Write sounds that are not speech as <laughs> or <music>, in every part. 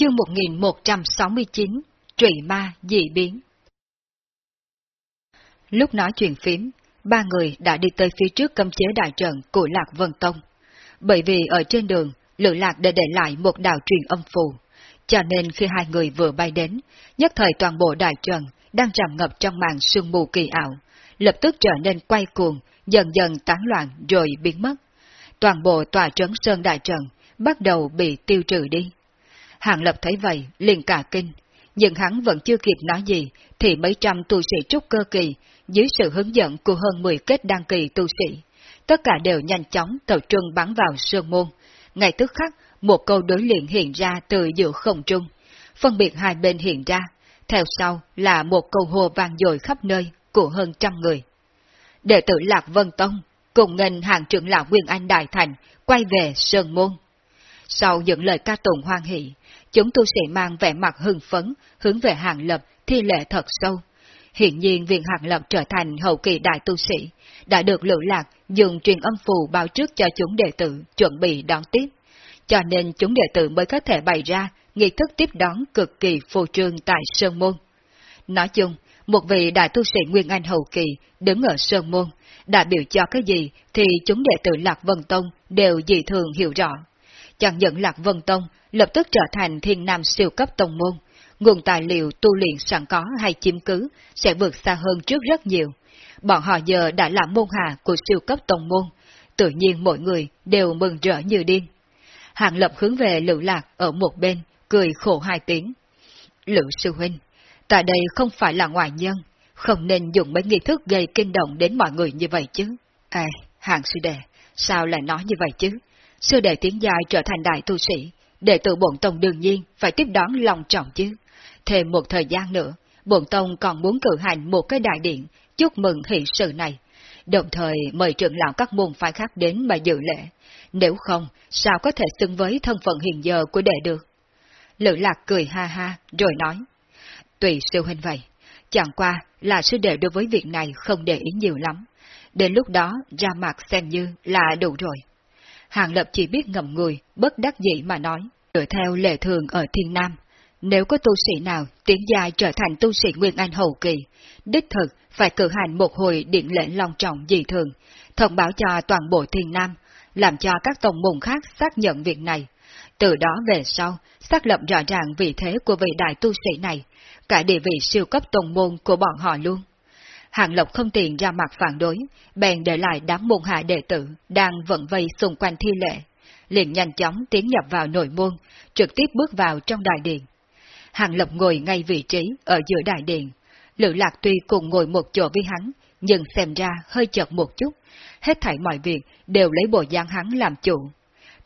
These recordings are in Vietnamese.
Chương 1169 Trụy ma dị biến Lúc nói chuyện phím, ba người đã đi tới phía trước cấm chế đại trận của Lạc Vân Tông. Bởi vì ở trên đường, Lữ Lạc đã để lại một đạo truyền âm phù, cho nên khi hai người vừa bay đến, nhất thời toàn bộ đại trận đang tràn ngập trong màn sương mù kỳ ảo, lập tức trở nên quay cuồng, dần dần tán loạn rồi biến mất. Toàn bộ tòa trấn sơn đại trận bắt đầu bị tiêu trừ đi. Hàng Lập thấy vậy, liền cả kinh, nhưng hắn vẫn chưa kịp nói gì, thì mấy trăm tu sĩ trúc cơ kỳ, dưới sự hướng dẫn của hơn 10 kết đăng kỳ tu sĩ, tất cả đều nhanh chóng tập trung bắn vào sơn môn. Ngay tức khắc, một câu đối liền hiện ra từ giữa không trung, phân biệt hai bên hiện ra, theo sau là một câu hô vang dội khắp nơi của hơn trăm người. Đệ tử Lạc Vân Tông cùng ngành hàng trưởng lão Nguyên Anh Đại Thành quay về Sơn Môn. Sau những lời ca tụng hoan hỷ, chúng tu sĩ mang vẻ mặt hưng phấn, hướng về hàng lập, thi lệ thật sâu. Hiện nhiên viện hàng lập trở thành hậu kỳ đại tu sĩ, đã được lữ lạc dùng truyền âm phù báo trước cho chúng đệ tử chuẩn bị đón tiếp. Cho nên chúng đệ tử mới có thể bày ra nghi thức tiếp đón cực kỳ phô trương tại Sơn Môn. Nói chung, một vị đại tu sĩ Nguyên Anh hậu kỳ đứng ở Sơn Môn, đã biểu cho cái gì thì chúng đệ tử Lạc Vân Tông đều dị thường hiểu rõ. Chẳng những Lạc Vân Tông lập tức trở thành thiên nam siêu cấp tông môn, nguồn tài liệu tu luyện sẵn có hay chiếm cứ sẽ vượt xa hơn trước rất nhiều. Bọn họ giờ đã là môn hạ của siêu cấp tông môn, tự nhiên mọi người đều mừng rỡ như điên. Hàng lập hướng về Lữ Lạc ở một bên, cười khổ hai tiếng. Lữ sư huynh, tại đây không phải là ngoại nhân, không nên dùng mấy nghi thức gây kinh động đến mọi người như vậy chứ. À, hàng sư đệ, sao lại nói như vậy chứ? Sư đệ tiến dài trở thành đại tu sĩ, đệ tử bổn tông đương nhiên phải tiếp đón lòng trọng chứ. Thêm một thời gian nữa, bổn tông còn muốn cử hành một cái đại điện chúc mừng hỷ sự này, đồng thời mời trưởng lão các môn phái khác đến mà dự lễ. Nếu không, sao có thể xứng với thân phận hiện giờ của đệ được? Lữ lạc cười ha ha, rồi nói. Tùy siêu huynh vậy, chẳng qua là sư đệ đối với việc này không để ý nhiều lắm. Đến lúc đó ra mặt xem như là đủ rồi. Hàng Lập chỉ biết ngậm người, bất đắc dĩ mà nói, dựa theo lệ thường ở Thiên Nam. Nếu có tu sĩ nào tiến dài trở thành tu sĩ Nguyên Anh hậu kỳ, đích thực phải cử hành một hồi điện lễ long trọng dị thường, thông báo cho toàn bộ Thiên Nam, làm cho các tông môn khác xác nhận việc này. Từ đó về sau, xác lập rõ ràng vị thế của vị đại tu sĩ này, cả địa vị siêu cấp tông môn của bọn họ luôn. Hạng Lộc không tiền ra mặt phản đối, bèn để lại đám môn hạ đệ tử đang vận vây xung quanh thi lệ, liền nhanh chóng tiến nhập vào nội môn, trực tiếp bước vào trong đại điện. Hàng Lộc ngồi ngay vị trí ở giữa đại điện, Lữ Lạc tuy cùng ngồi một chỗ với hắn, nhưng xem ra hơi chật một chút, hết thảy mọi việc đều lấy bộ dáng hắn làm chủ.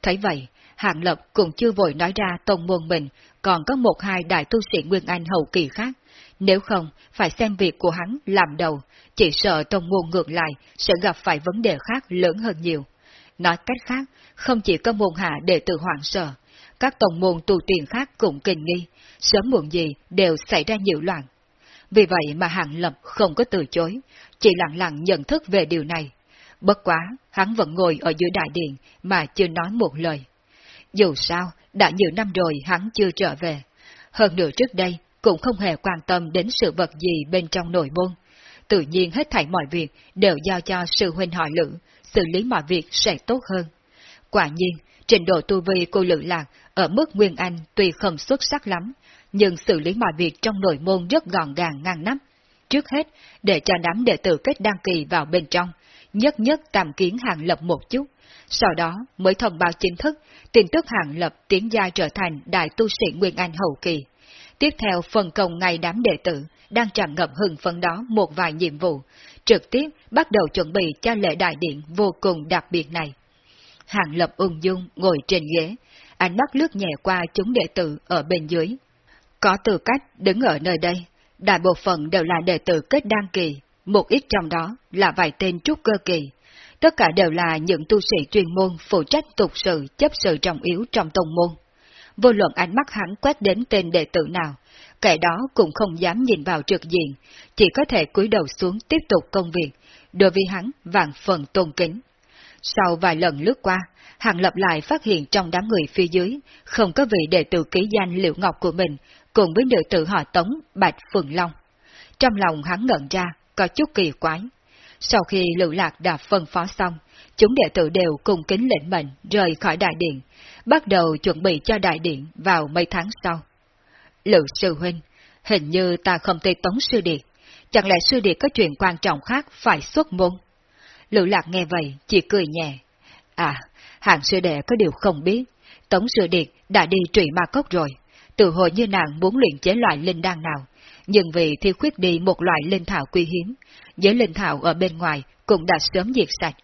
Thấy vậy, Hàng Lập cũng chưa vội nói ra tông môn mình còn có một hai đại tu sĩ Nguyên Anh hậu kỳ khác, nếu không, phải xem việc của hắn làm đầu, chỉ sợ tông môn ngược lại sẽ gặp phải vấn đề khác lớn hơn nhiều. Nói cách khác, không chỉ có môn hạ đệ tử hoảng sợ, các tông môn tu tiền khác cũng kinh nghi, sớm muộn gì đều xảy ra nhiều loạn. Vì vậy mà Hàng Lập không có từ chối, chỉ lặng lặng nhận thức về điều này. Bất quá, hắn vẫn ngồi ở giữa đại điện mà chưa nói một lời. Dù sao, đã nhiều năm rồi hắn chưa trở về. Hơn nữa trước đây, cũng không hề quan tâm đến sự vật gì bên trong nội môn. Tự nhiên hết thảy mọi việc đều giao cho sư huynh hỏi lữ, xử lý mọi việc sẽ tốt hơn. Quả nhiên, trình độ tu vi cô lữ lạc ở mức Nguyên Anh tuy không xuất sắc lắm, nhưng xử lý mọi việc trong nội môn rất gọn gàng ngăn nắp. Trước hết, để cho đám đệ tử kết đăng kỳ vào bên trong, nhất nhất tạm kiến hàng lập một chút, sau đó mới thông báo chính thức, tin tức hạng lập tiến gia trở thành đại tu sĩ Nguyên Anh hậu kỳ. Tiếp theo phần công ngày đám đệ tử, đang tràn ngập hưng phấn đó một vài nhiệm vụ, trực tiếp bắt đầu chuẩn bị cho lễ đại điện vô cùng đặc biệt này. hạng lập ung dung ngồi trên ghế, ánh mắt lướt nhẹ qua chúng đệ tử ở bên dưới. Có tư cách đứng ở nơi đây, đại bộ phận đều là đệ tử kết đăng kỳ, một ít trong đó là vài tên trúc cơ kỳ. Tất cả đều là những tu sĩ chuyên môn phụ trách tục sự chấp sự trọng yếu trong tông môn vô luận ánh mắt hắn quét đến tên đệ tử nào, kẻ đó cũng không dám nhìn vào trực diện, chỉ có thể cúi đầu xuống tiếp tục công việc, đối với hắn vạn phần tôn kính. Sau vài lần lướt qua, Hàng Lập lại phát hiện trong đám người phía dưới, không có vị đệ tử ký danh Liễu Ngọc của mình, cùng với nữ tử họ Tống, Bạch Phượng Long. Trong lòng hắn ngẩn ra, có chút kỳ quái. Sau khi Lữ Lạc đã phân phó xong, chúng đệ tử đều cùng kính lệnh mệnh rời khỏi đại điện, bắt đầu chuẩn bị cho đại điện vào mấy tháng sau. Lữ sư huynh, hình như ta không tê tống sư điệt, chẳng lẽ sư điệt có chuyện quan trọng khác phải xuất môn? Lữ Lạc nghe vậy, chỉ cười nhẹ. À, hạng sư đệ có điều không biết, tống sư điệt đã đi trụy ma cốc rồi, từ hồi như nàng muốn luyện chế loại linh đan nào, nhưng vì thiếu khuyết đi một loại linh thảo quý hiếm, giới linh thảo ở bên ngoài cũng đã sớm diệt sạch.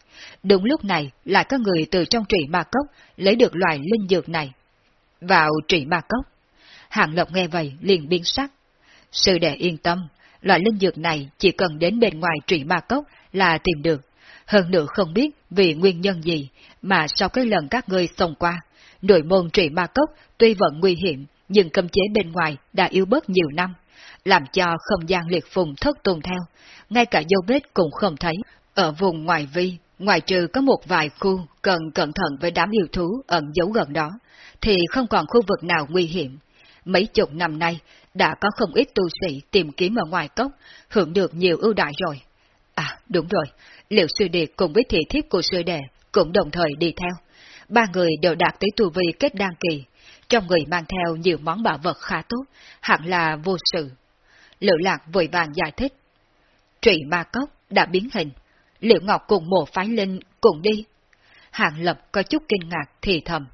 Đúng lúc này lại có người từ trong trụy ma cốc lấy được loại linh dược này. Vào trụy ma cốc, Hàng Lộc nghe vậy liền biến sắc. Sư đệ yên tâm, loại linh dược này chỉ cần đến bên ngoài trụy ma cốc là tìm được. Hơn nữa không biết vì nguyên nhân gì mà sau cái lần các ngươi xông qua, nội môn trụy ma cốc tuy vẫn nguy hiểm nhưng cấm chế bên ngoài đã yếu bớt nhiều năm, làm cho không gian liệt phùng thất tuôn theo, ngay cả dấu vết cũng không thấy. Ở vùng ngoài vi, ngoài trừ có một vài khu cần cẩn thận với đám yêu thú ẩn giấu gần đó, thì không còn khu vực nào nguy hiểm. Mấy chục năm nay, đã có không ít tu sĩ tìm kiếm ở ngoài cốc, hưởng được nhiều ưu đại rồi. À, đúng rồi, liệu sư đệ cùng với thị thiếp của sư đệ cũng đồng thời đi theo. Ba người đều đạt tới tu vi kết đăng kỳ, trong người mang theo nhiều món bảo vật khá tốt, hẳn là vô sự. Lữ lạc vội vàng giải thích. Trụy ma cốc đã biến hình, liệu ngọc cùng mộ phái linh cùng đi. Hạng lập có chút kinh ngạc thì thầm.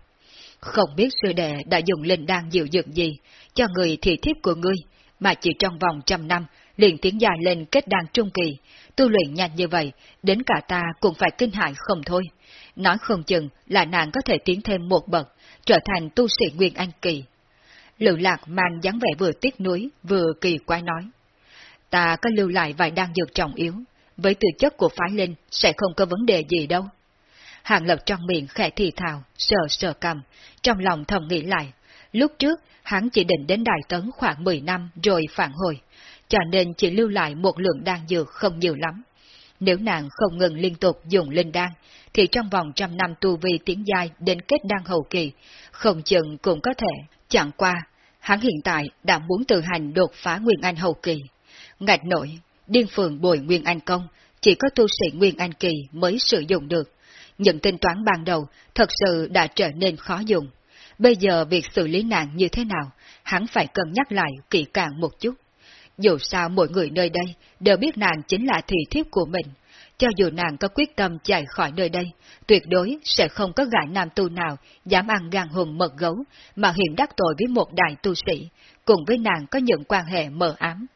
Không biết sư đệ đã dùng linh đan dịu dược gì cho người thị thiếp của ngươi, mà chỉ trong vòng trăm năm liền tiến dài lên kết đan trung kỳ, tu luyện nhanh như vậy, đến cả ta cũng phải kinh hại không thôi. Nói không chừng là nàng có thể tiến thêm một bậc, trở thành tu sĩ Nguyên Anh Kỳ. Lự lạc mang dáng vẻ vừa tiếc nuối, vừa kỳ quái nói. Ta có lưu lại vài đan dược trọng yếu, với tư chất của phái linh sẽ không có vấn đề gì đâu. Hàng lập trong miệng khẽ thì thào, sờ sờ cầm, trong lòng thầm nghĩ lại. Lúc trước, hắn chỉ định đến Đại Tấn khoảng 10 năm rồi phản hồi, cho nên chỉ lưu lại một lượng đan dược không nhiều lắm. Nếu nàng không ngừng liên tục dùng linh đan, thì trong vòng trăm năm tu vi tiến giai đến kết đan hậu kỳ, không chừng cũng có thể. Chẳng qua, hắn hiện tại đã muốn tự hành đột phá Nguyên Anh hậu kỳ. Ngạch nổi, điên phường bồi Nguyên Anh công, chỉ có tu sĩ Nguyên Anh kỳ mới sử dụng được. Những tính toán ban đầu thật sự đã trở nên khó dùng. Bây giờ việc xử lý nàng như thế nào, hắn phải cân nhắc lại kỹ càng một chút. Dù sao mọi người nơi đây đều biết nàng chính là thị thiếp của mình. Cho dù nàng có quyết tâm chạy khỏi nơi đây, tuyệt đối sẽ không có gã nam tu nào dám ăn gan hùng mật gấu mà hiện đắc tội với một đại tu sĩ, cùng với nàng có những quan hệ mờ ám.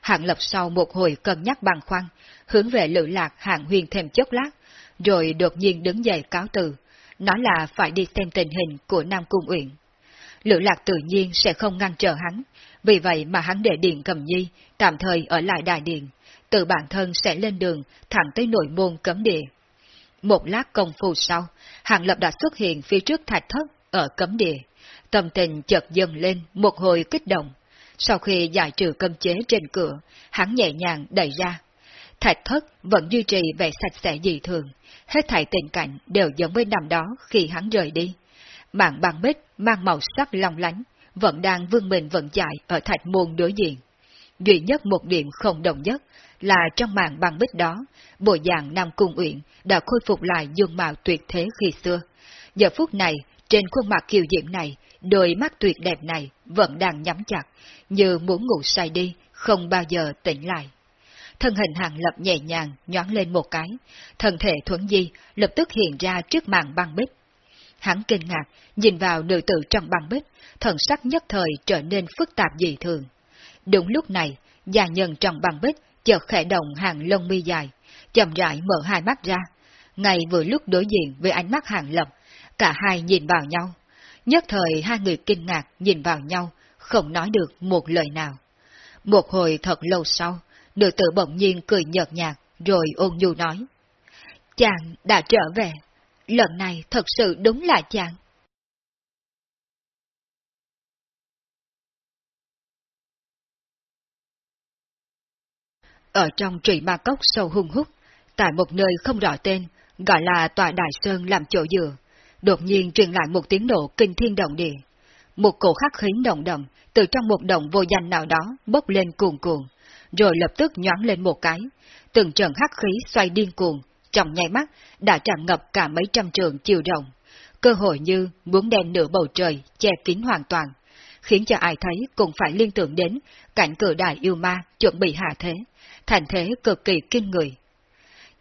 Hạng lập sau một hồi cân nhắc bằng khoăn, hướng về lữ lạc hạng huyền thêm chốc lát, rồi đột nhiên đứng dậy cáo từ, nói là phải đi xem tình hình của Nam Cung Uyển. Lữ lạc tự nhiên sẽ không ngăn trở hắn, vì vậy mà hắn để Điện Cầm Nhi tạm thời ở lại đại điện, tự bản thân sẽ lên đường thẳng tới nội môn cấm địa. Một lát công phu sau, Hàng Lập đã xuất hiện phía trước thạch thất ở cấm địa. Tâm tình chợt dâng lên một hồi kích động. Sau khi giải trừ cấm chế trên cửa, hắn nhẹ nhàng đẩy ra. Thạch thất vẫn duy trì vẻ sạch sẽ dị thường, hết thảy tình cảnh đều giống với năm đó khi hắn rời đi. Mạng bằng bích mang màu sắc long lánh, vẫn đang vương mình vận chạy ở thạch môn đối diện. Duy nhất một điểm không đồng nhất là trong màn băng bích đó, bộ dạng Nam Cung Uyển đã khôi phục lại dung mạo tuyệt thế khi xưa. Giờ phút này, trên khuôn mặt kiều diễm này, đôi mắt tuyệt đẹp này vẫn đang nhắm chặt, như muốn ngủ say đi, không bao giờ tỉnh lại. Thân hình hàng lập nhẹ nhàng, nhón lên một cái, thân thể thuấn di lập tức hiện ra trước màn băng bích. Hắn kinh ngạc, nhìn vào nữ tử trong băng bích, thần sắc nhất thời trở nên phức tạp dị thường. Đúng lúc này, già nhân trong băng bích chợt khẽ động hàng lông mi dài, chậm rãi mở hai mắt ra. Ngay vừa lúc đối diện với ánh mắt hàng lập, cả hai nhìn vào nhau. Nhất thời hai người kinh ngạc nhìn vào nhau, không nói được một lời nào. Một hồi thật lâu sau, nữ tử bỗng nhiên cười nhợt nhạt, rồi ôn nhu nói. Chàng đã trở về, lần này thật sự đúng là chàng. Ở trong trụy ma cốc sâu hung hút, tại một nơi không rõ tên, gọi là tòa đại sơn làm chỗ dựa, đột nhiên truyền lại một tiếng nổ kinh thiên động địa. Một cổ khắc khí động động từ trong một động vô danh nào đó bốc lên cuồn cuồn, rồi lập tức nhoáng lên một cái. Từng trận hắc khí xoay điên cuồng, trong nháy mắt đã tràn ngập cả mấy trăm trường chiều rộng. Cơ hội như muốn đen nửa bầu trời, che kín hoàn toàn, khiến cho ai thấy cũng phải liên tưởng đến cảnh cử đại yêu ma chuẩn bị hạ thế, thành thế cực kỳ kinh người.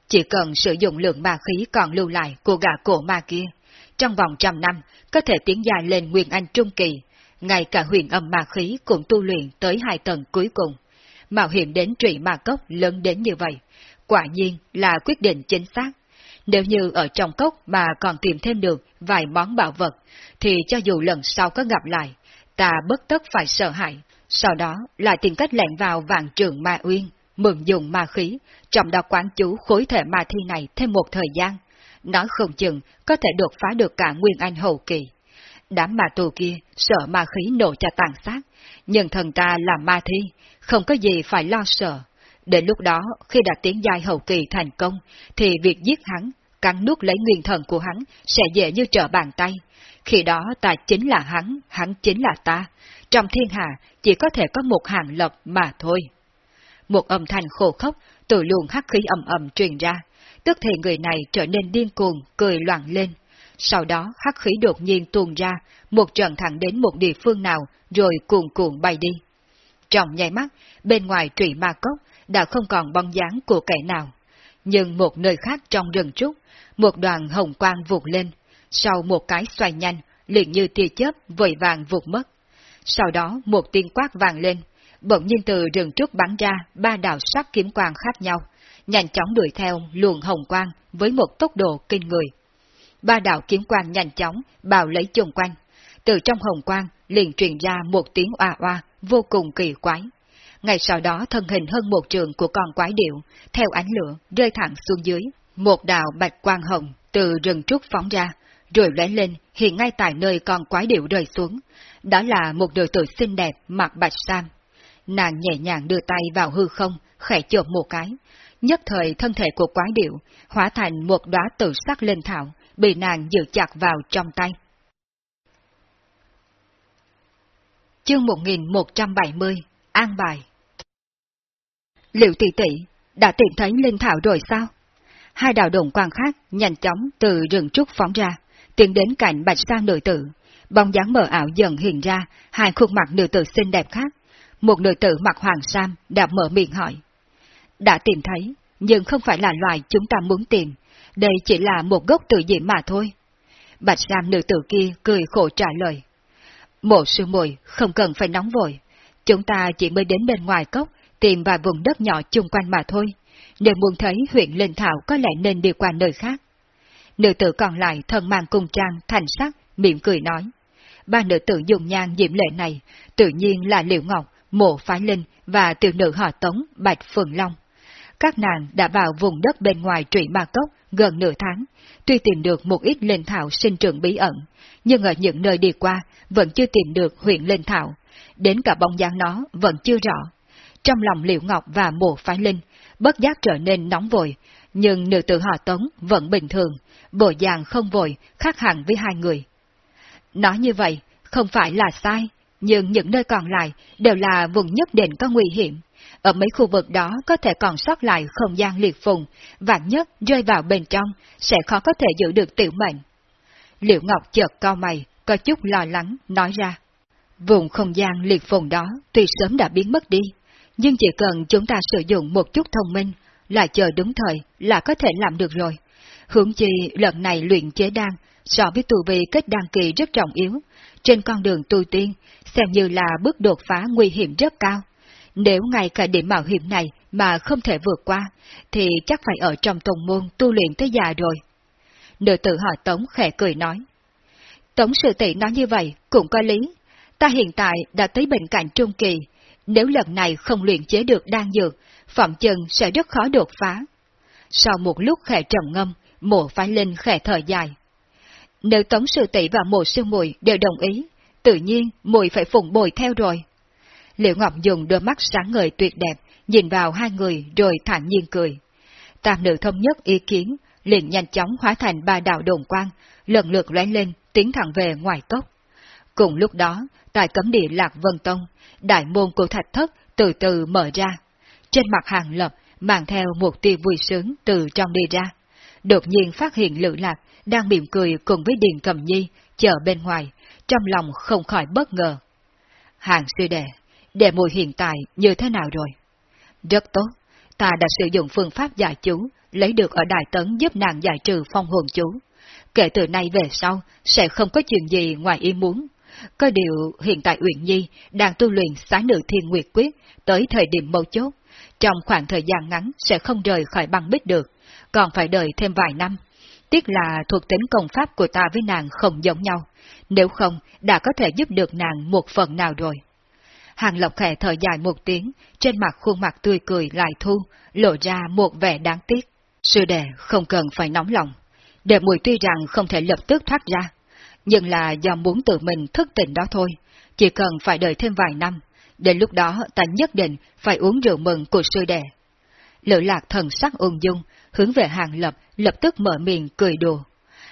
Chỉ cần sử dụng lượng ma khí còn lưu lại của gã cổ ma kia, trong vòng trăm năm có thể tiến dài lên Nguyên Anh Trung Kỳ, ngay cả huyền âm ma khí cũng tu luyện tới hai tầng cuối cùng. Mạo hiểm đến trụy ma cốc lớn đến như vậy, quả nhiên là quyết định chính xác. Nếu như ở trong cốc mà còn tìm thêm được vài món bảo vật, thì cho dù lần sau có gặp lại, ta bất tất phải sợ hãi, sau đó lại tìm cách lẻn vào vạn trường ma uyên, mượn dùng ma khí, trong đó quán chú khối thể ma thi này thêm một thời gian. Nói không chừng có thể đột phá được cả Nguyên Anh hậu kỳ. Đám ma tù kia sợ ma khí nổ cho tàn sát, nhưng thần ta là ma thi, không có gì phải lo sợ. Đến lúc đó, khi đã tiến giai hậu kỳ thành công, thì việc giết hắn, cắn nuốt lấy nguyên thần của hắn sẽ dễ như trở bàn tay. Khi đó ta chính là hắn, hắn chính là ta. Trong thiên hạ chỉ có thể có một hàng lập mà thôi. Một âm thanh khổ khóc từ luồng hắc khí ầm ầm truyền ra, tức thì người này trở nên điên cuồng, cười loạn lên. Sau đó hắc khí đột nhiên tuôn ra, một trận thẳng đến một địa phương nào, rồi cuồn cuộn bay đi. Trong nháy mắt, bên ngoài trụy ma cốc đã không còn bóng dáng của kẻ nào. Nhưng một nơi khác trong rừng trúc, một đoàn hồng quang vụt lên, sau một cái xoay nhanh, liền như tia chớp vội vàng vụt mất. Sau đó một tiếng quát vàng lên, bỗng nhiên từ rừng trúc bắn ra ba đạo sắc kiếm quang khác nhau, nhanh chóng đuổi theo luồng hồng quang với một tốc độ kinh người. Ba đạo kiếm quang nhanh chóng bào lấy chung quanh, từ trong hồng quang liền truyền ra một tiếng oa oa vô cùng kỳ quái. Ngay sau đó thân hình hơn một trường của con quái điệu, theo ánh lửa, rơi thẳng xuống dưới. Một đạo bạch quang hồng từ rừng trúc phóng ra, rồi lóe lên hiện ngay tại nơi con quái điệu rơi xuống. Đó là một đội tử xinh đẹp mặc bạch sam. Nàng nhẹ nhàng đưa tay vào hư không, khẽ chộp một cái. Nhất thời thân thể của quái điệu hóa thành một đóa tự sắc lên thảo, bị nàng giữ chặt vào trong tay. Chương 1170 An bài Liệu tỷ tỷ đã tìm thấy linh thảo rồi sao? Hai đạo đồng quan khác nhanh chóng từ rừng trúc phóng ra, tiến đến cạnh bạch sa nữ tử. Bóng dáng mờ ảo dần hiện ra hai khuôn mặt nữ tử xinh đẹp khác. Một nữ tử mặc hoàng sam đã mở miệng hỏi. Đã tìm thấy, nhưng không phải là loài chúng ta muốn tìm. Đây chỉ là một gốc tự diễm mà thôi. Bạch sam nữ tử kia cười khổ trả lời. Một sư muội không cần phải nóng vội. Chúng ta chỉ mới đến bên ngoài cốc, tìm vài vùng đất nhỏ chung quanh mà thôi. Nếu muốn thấy huyện Linh Thảo có lẽ nên đi qua nơi khác. Nữ tử còn lại thân mang cung trang, thành sắc, miệng cười nói. Ba nữ tử dùng nhang diễm lệ này, tự nhiên là Liệu Ngọc, Mộ Phái Linh và tiểu nữ họ Tống, Bạch Phượng Long. Các nàng đã vào vùng đất bên ngoài trụy ma cốc gần nửa tháng, tuy tìm được một ít linh thảo sinh trưởng bí ẩn, nhưng ở những nơi đi qua vẫn chưa tìm được huyện linh thảo, đến cả bóng dáng nó vẫn chưa rõ. Trong lòng Liệu Ngọc và Mộ Phái Linh, bất giác trở nên nóng vội, nhưng nữ tử họ Tống vẫn bình thường, bộ dạng không vội, khác hẳn với hai người. Nói như vậy, không phải là sai, nhưng những nơi còn lại đều là vùng nhất định có nguy hiểm. Ở mấy khu vực đó có thể còn sót lại không gian liệt phùng, vạn nhất rơi vào bên trong sẽ khó có thể giữ được tiểu mệnh. Liệu Ngọc chợt cao mày, có chút lo lắng, nói ra. Vùng không gian liệt phùng đó tuy sớm đã biến mất đi, nhưng chỉ cần chúng ta sử dụng một chút thông minh, là chờ đúng thời là có thể làm được rồi. Hướng chi lần này luyện chế đan so với tu vi kết đan kỳ rất trọng yếu, trên con đường tu tiên xem như là bước đột phá nguy hiểm rất cao. Nếu ngay cả điểm mạo hiểm này mà không thể vượt qua, thì chắc phải ở trong tông môn tu luyện tới già rồi. Nữ tử họ Tống khẽ cười nói. Tống sư tỷ nói như vậy cũng có lý. Ta hiện tại đã tới bệnh cạnh trung kỳ, nếu lần này không luyện chế được đan dược, phạm chân sẽ rất khó đột phá. Sau một lúc khẽ trầm ngâm, mộ phái linh khẽ thở dài. Nếu tống sư tỷ và mộ sư muội đều đồng ý, tự nhiên muội phải phụng bồi theo rồi. Liệu Ngọc dùng đôi mắt sáng ngời tuyệt đẹp, nhìn vào hai người rồi thản nhiên cười. Tam nữ thống nhất ý kiến, liền nhanh chóng hóa thành ba đạo đồn quang, lần lượt lóe lên, tiến thẳng về ngoài cốc. Cùng lúc đó, tại cấm địa Lạc Vân Tông, đại môn của thạch thất từ từ mở ra. Trên mặt hàng lập mang theo một tia vui sướng từ trong đi ra. Đột nhiên phát hiện lữ lạc đang mỉm cười cùng với Điền Cầm Nhi chờ bên ngoài, trong lòng không khỏi bất ngờ. Hàng sư đệ, đệ mùi hiện tại như thế nào rồi? Rất tốt, ta đã sử dụng phương pháp giải chú, lấy được ở Đại Tấn giúp nàng giải trừ phong hồn chú. Kể từ nay về sau, sẽ không có chuyện gì ngoài ý muốn. Có điều hiện tại Uyển Nhi đang tu luyện xá nữ thiên nguyệt quyết tới thời điểm mâu chốt. Trong khoảng thời gian ngắn sẽ không rời khỏi băng bích được, còn phải đợi thêm vài năm. Tiếc là thuộc tính công pháp của ta với nàng không giống nhau, nếu không đã có thể giúp được nàng một phần nào rồi. Hàng Lộc khẽ thở dài một tiếng, trên mặt khuôn mặt tươi cười lại thu, lộ ra một vẻ đáng tiếc. Sư đệ không cần phải nóng lòng. Đệ mùi tuy rằng không thể lập tức thoát ra, nhưng là do muốn tự mình thức tỉnh đó thôi, chỉ cần phải đợi thêm vài năm, đến lúc đó ta nhất định phải uống rượu mừng của sư đệ. Lữ lạc thần sắc ung dung, hướng về Hàng Lập, lập tức mở miệng cười đùa.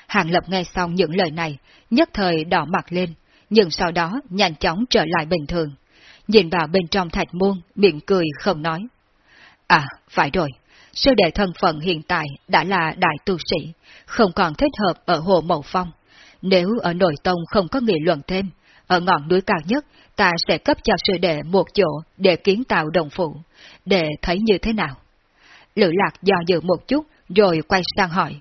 Hàng Lập nghe xong những lời này, nhất thời đỏ mặt lên, nhưng sau đó nhanh chóng trở lại bình thường. Nhìn vào bên trong thạch môn, miệng cười không nói. À, phải rồi, sư đệ thân phận hiện tại đã là đại tu sĩ, không còn thích hợp ở Hồ Mậu Phong. Nếu ở nội tông không có nghị luận thêm, ở ngọn núi cao nhất, ta sẽ cấp cho sư đệ một chỗ để kiến tạo đồng phụ, để thấy như thế nào. Lữ lạc do dự một chút, rồi quay sang hỏi.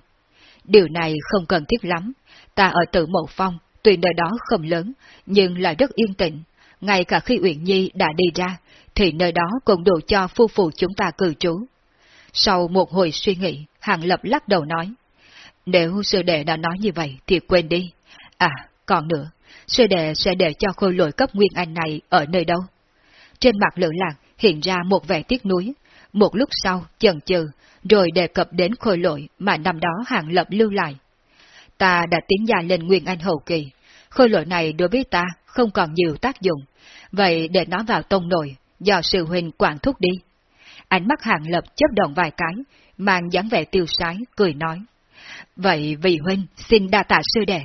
Điều này không cần thiết lắm, ta ở tự mộ phong, tuy nơi đó không lớn, nhưng là rất yên tĩnh. Ngay cả khi Uyển Nhi đã đi ra, thì nơi đó cũng đủ cho phu phụ chúng ta cư trú. Sau một hồi suy nghĩ, Hàng Lập lắc đầu nói. Nếu sư đệ đã nói như vậy thì quên đi. À, còn nữa, sư đệ sẽ để cho khôi lội cấp nguyên anh này ở nơi đâu? Trên mặt lữ lạc hiện ra một vẻ tiếc nuối. Một lúc sau, chần chừ, rồi đề cập đến khôi lội mà năm đó Hàng Lập lưu lại. Ta đã tiến gia lên nguyên anh hậu kỳ. Khôi lội này đối với ta không còn nhiều tác dụng. Vậy để nó vào tông nội, do sư huynh quản thúc đi. Ánh mắt Hàng Lập chấp động vài cái, mang dáng vẻ tiêu sái, cười nói. Vậy vị huynh xin đa tạ sư đệ.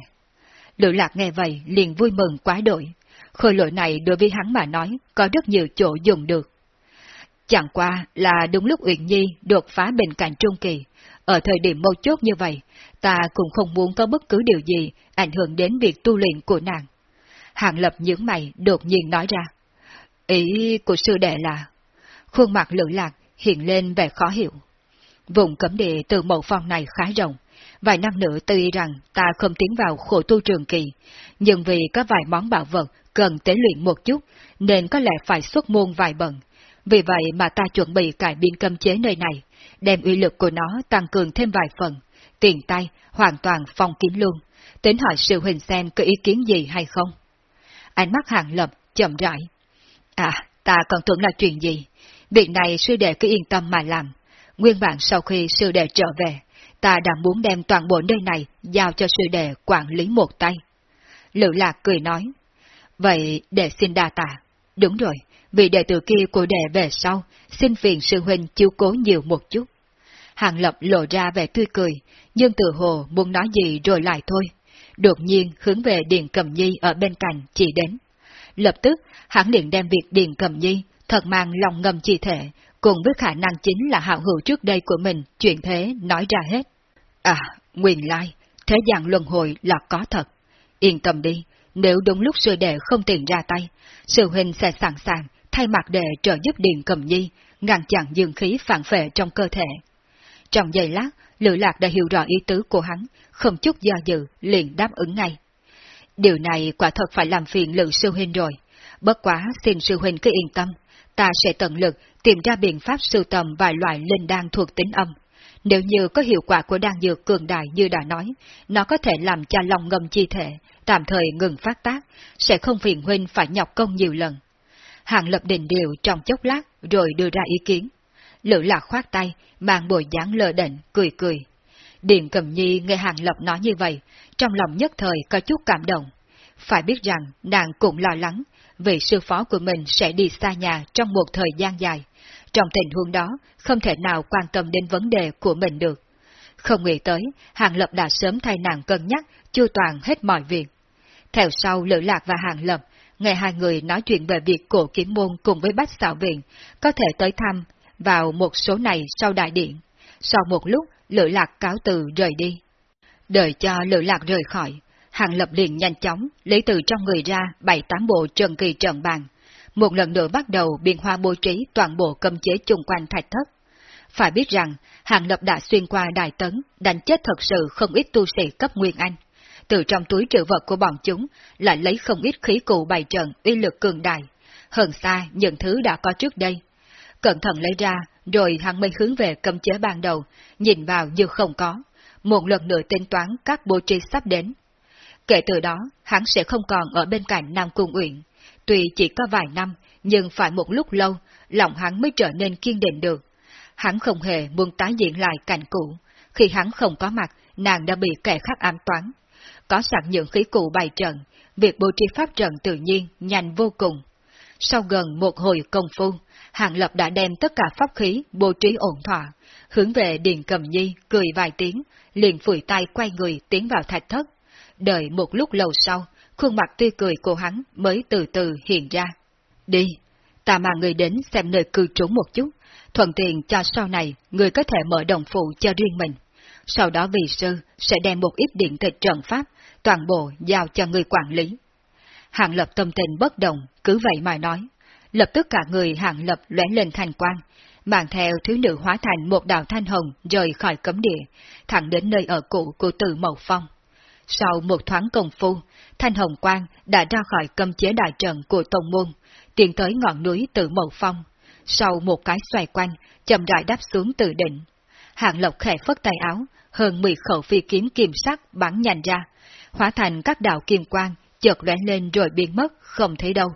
Lữ lạc nghe vậy liền vui mừng quá đổi. Khôi lỗi này đối với hắn mà nói có rất nhiều chỗ dùng được. Chẳng qua là đúng lúc Uyển Nhi đột phá bên cạnh Trung Kỳ. Ở thời điểm mâu chốt như vậy, ta cũng không muốn có bất cứ điều gì ảnh hưởng đến việc tu luyện của nàng. Hàng lập những mày đột nhiên nói ra. Ý của sư đệ là... Khuôn mặt lữ lạc hiện lên vẻ khó hiểu. Vùng cấm địa từ mẫu phong này khá rộng, Vài năm nữa tuy rằng ta không tiến vào khổ tu trường kỳ, nhưng vì có vài món bảo vật cần tế luyện một chút, nên có lẽ phải xuất môn vài bận. Vì vậy mà ta chuẩn bị cải biên cấm chế nơi này, đem uy lực của nó tăng cường thêm vài phần, tiền tay hoàn toàn phong kín luôn. Tính hỏi sư huynh xem có ý kiến gì hay không? Ánh mắt hàng lập, chậm rãi. À, ta còn tưởng là chuyện gì? Việc này sư đệ cứ yên tâm mà làm. Nguyên bản sau khi sư đệ trở về, ta đã muốn đem toàn bộ nơi này giao cho sư đệ quản lý một tay. Lữ lạc cười nói, vậy để xin đa tạ. Đúng rồi, vị đệ tử kia của đệ về sau, xin phiền sư huynh chiếu cố nhiều một chút. Hàng Lập lộ ra vẻ tươi cười, nhưng tự hồ muốn nói gì rồi lại thôi. Đột nhiên hướng về Điền Cầm Nhi ở bên cạnh chỉ đến. Lập tức, hắn liền đem việc Điền Cầm Nhi thật mang lòng ngầm chi thể, cùng với khả năng chính là hạo hữu trước đây của mình, chuyện thế nói ra hết. À, nguyên lai, thế gian luân hồi là có thật. Yên tâm đi, nếu đúng lúc sư đệ không tiền ra tay, sư huynh sẽ sẵn sàng thay mặt đệ trợ giúp Điền Cầm Nhi, ngăn chặn dương khí phản phệ trong cơ thể. Trong giây lát, Lữ Lạc đã hiểu rõ ý tứ của hắn, không chút do dự, liền đáp ứng ngay. Điều này quả thật phải làm phiền Lữ Sư Huynh rồi, bất quá xin Sư Huynh cứ yên tâm, ta sẽ tận lực tìm ra biện pháp sưu tầm vài loại linh đan thuộc tính âm, nếu như có hiệu quả của đan dược cường đại như đã nói, nó có thể làm cho lòng ngầm chi thể, tạm thời ngừng phát tác, sẽ không phiền huynh phải nhọc công nhiều lần. Hàng lập định điều trong chốc lát, rồi đưa ra ý kiến. Lữ lạc khoát tay, mang bồi dáng lờ định, cười cười. Điền cầm nhi nghe hàng lập nói như vậy, trong lòng nhất thời có chút cảm động. Phải biết rằng nàng cũng lo lắng, vì sư phó của mình sẽ đi xa nhà trong một thời gian dài. Trong tình huống đó, không thể nào quan tâm đến vấn đề của mình được. Không nghĩ tới, Hàng Lập đã sớm thay nàng cân nhắc, chu toàn hết mọi việc. Theo sau Lữ Lạc và Hàng Lập, nghe hai người nói chuyện về việc cổ kiếm môn cùng với Bách Xạo Viện, có thể tới thăm vào một số này sau đại điện. Sau một lúc, Lữ Lạc cáo từ rời đi. Đợi cho Lữ Lạc rời khỏi, Hàng Lập liền nhanh chóng lấy từ trong người ra bảy tám bộ trần kỳ trận bàn, một lần nữa bắt đầu biên hoa bố trí toàn bộ cấm chế chung quanh thạch thất. Phải biết rằng, Hàng Lập đã xuyên qua Đại Tấn, đánh chết thật sự không ít tu sĩ cấp Nguyên Anh. Từ trong túi trữ vật của bọn chúng, lại lấy không ít khí cụ bày trận uy lực cường đại, hơn xa những thứ đã có trước đây. Cẩn thận lấy ra, rồi hắn mới hướng về cấm chế ban đầu, nhìn vào như không có, một lần nữa tính toán các bố trí sắp đến. Kể từ đó, hắn sẽ không còn ở bên cạnh Nam Cung Uyển. Tuy chỉ có vài năm, nhưng phải một lúc lâu, lòng hắn mới trở nên kiên định được. Hắn không hề muốn tái diễn lại cảnh cũ. Khi hắn không có mặt, nàng đã bị kẻ khác ám toán. Có sẵn những khí cụ bày trận, việc bố trí pháp trận tự nhiên, nhanh vô cùng. Sau gần một hồi công phu, Hàng Lập đã đem tất cả pháp khí bố trí ổn thỏa, hướng về Điền Cầm Nhi cười vài tiếng, liền phủi tay quay người tiến vào thạch thất. Đợi một lúc lâu sau, khuôn mặt tươi cười của hắn mới từ từ hiện ra. Đi, ta mà người đến xem nơi cư trú một chút, thuận tiện cho sau này người có thể mở đồng phụ cho riêng mình. Sau đó vị sư sẽ đem một ít điện thịt trận pháp, toàn bộ giao cho người quản lý. Hạng lập tâm tình bất động, cứ vậy mà nói. Lập tức cả người hạng lập lóe lên thành quang, mang theo thứ nữ hóa thành một đạo thanh hồng rời khỏi cấm địa, thẳng đến nơi ở cũ của từ Mậu Phong. Sau một thoáng công phu, thanh hồng quang đã ra khỏi cấm chế đại trận của Tông Môn, tiến tới ngọn núi tự Mậu Phong. Sau một cái xoay quanh, chậm rãi đáp xuống từ đỉnh. Hạng Lộc khẽ phất tay áo, hơn 10 khẩu phi kiếm kim sắc bắn nhanh ra, hóa thành các đạo kim quang, chợt lóe lên rồi biến mất, không thấy đâu.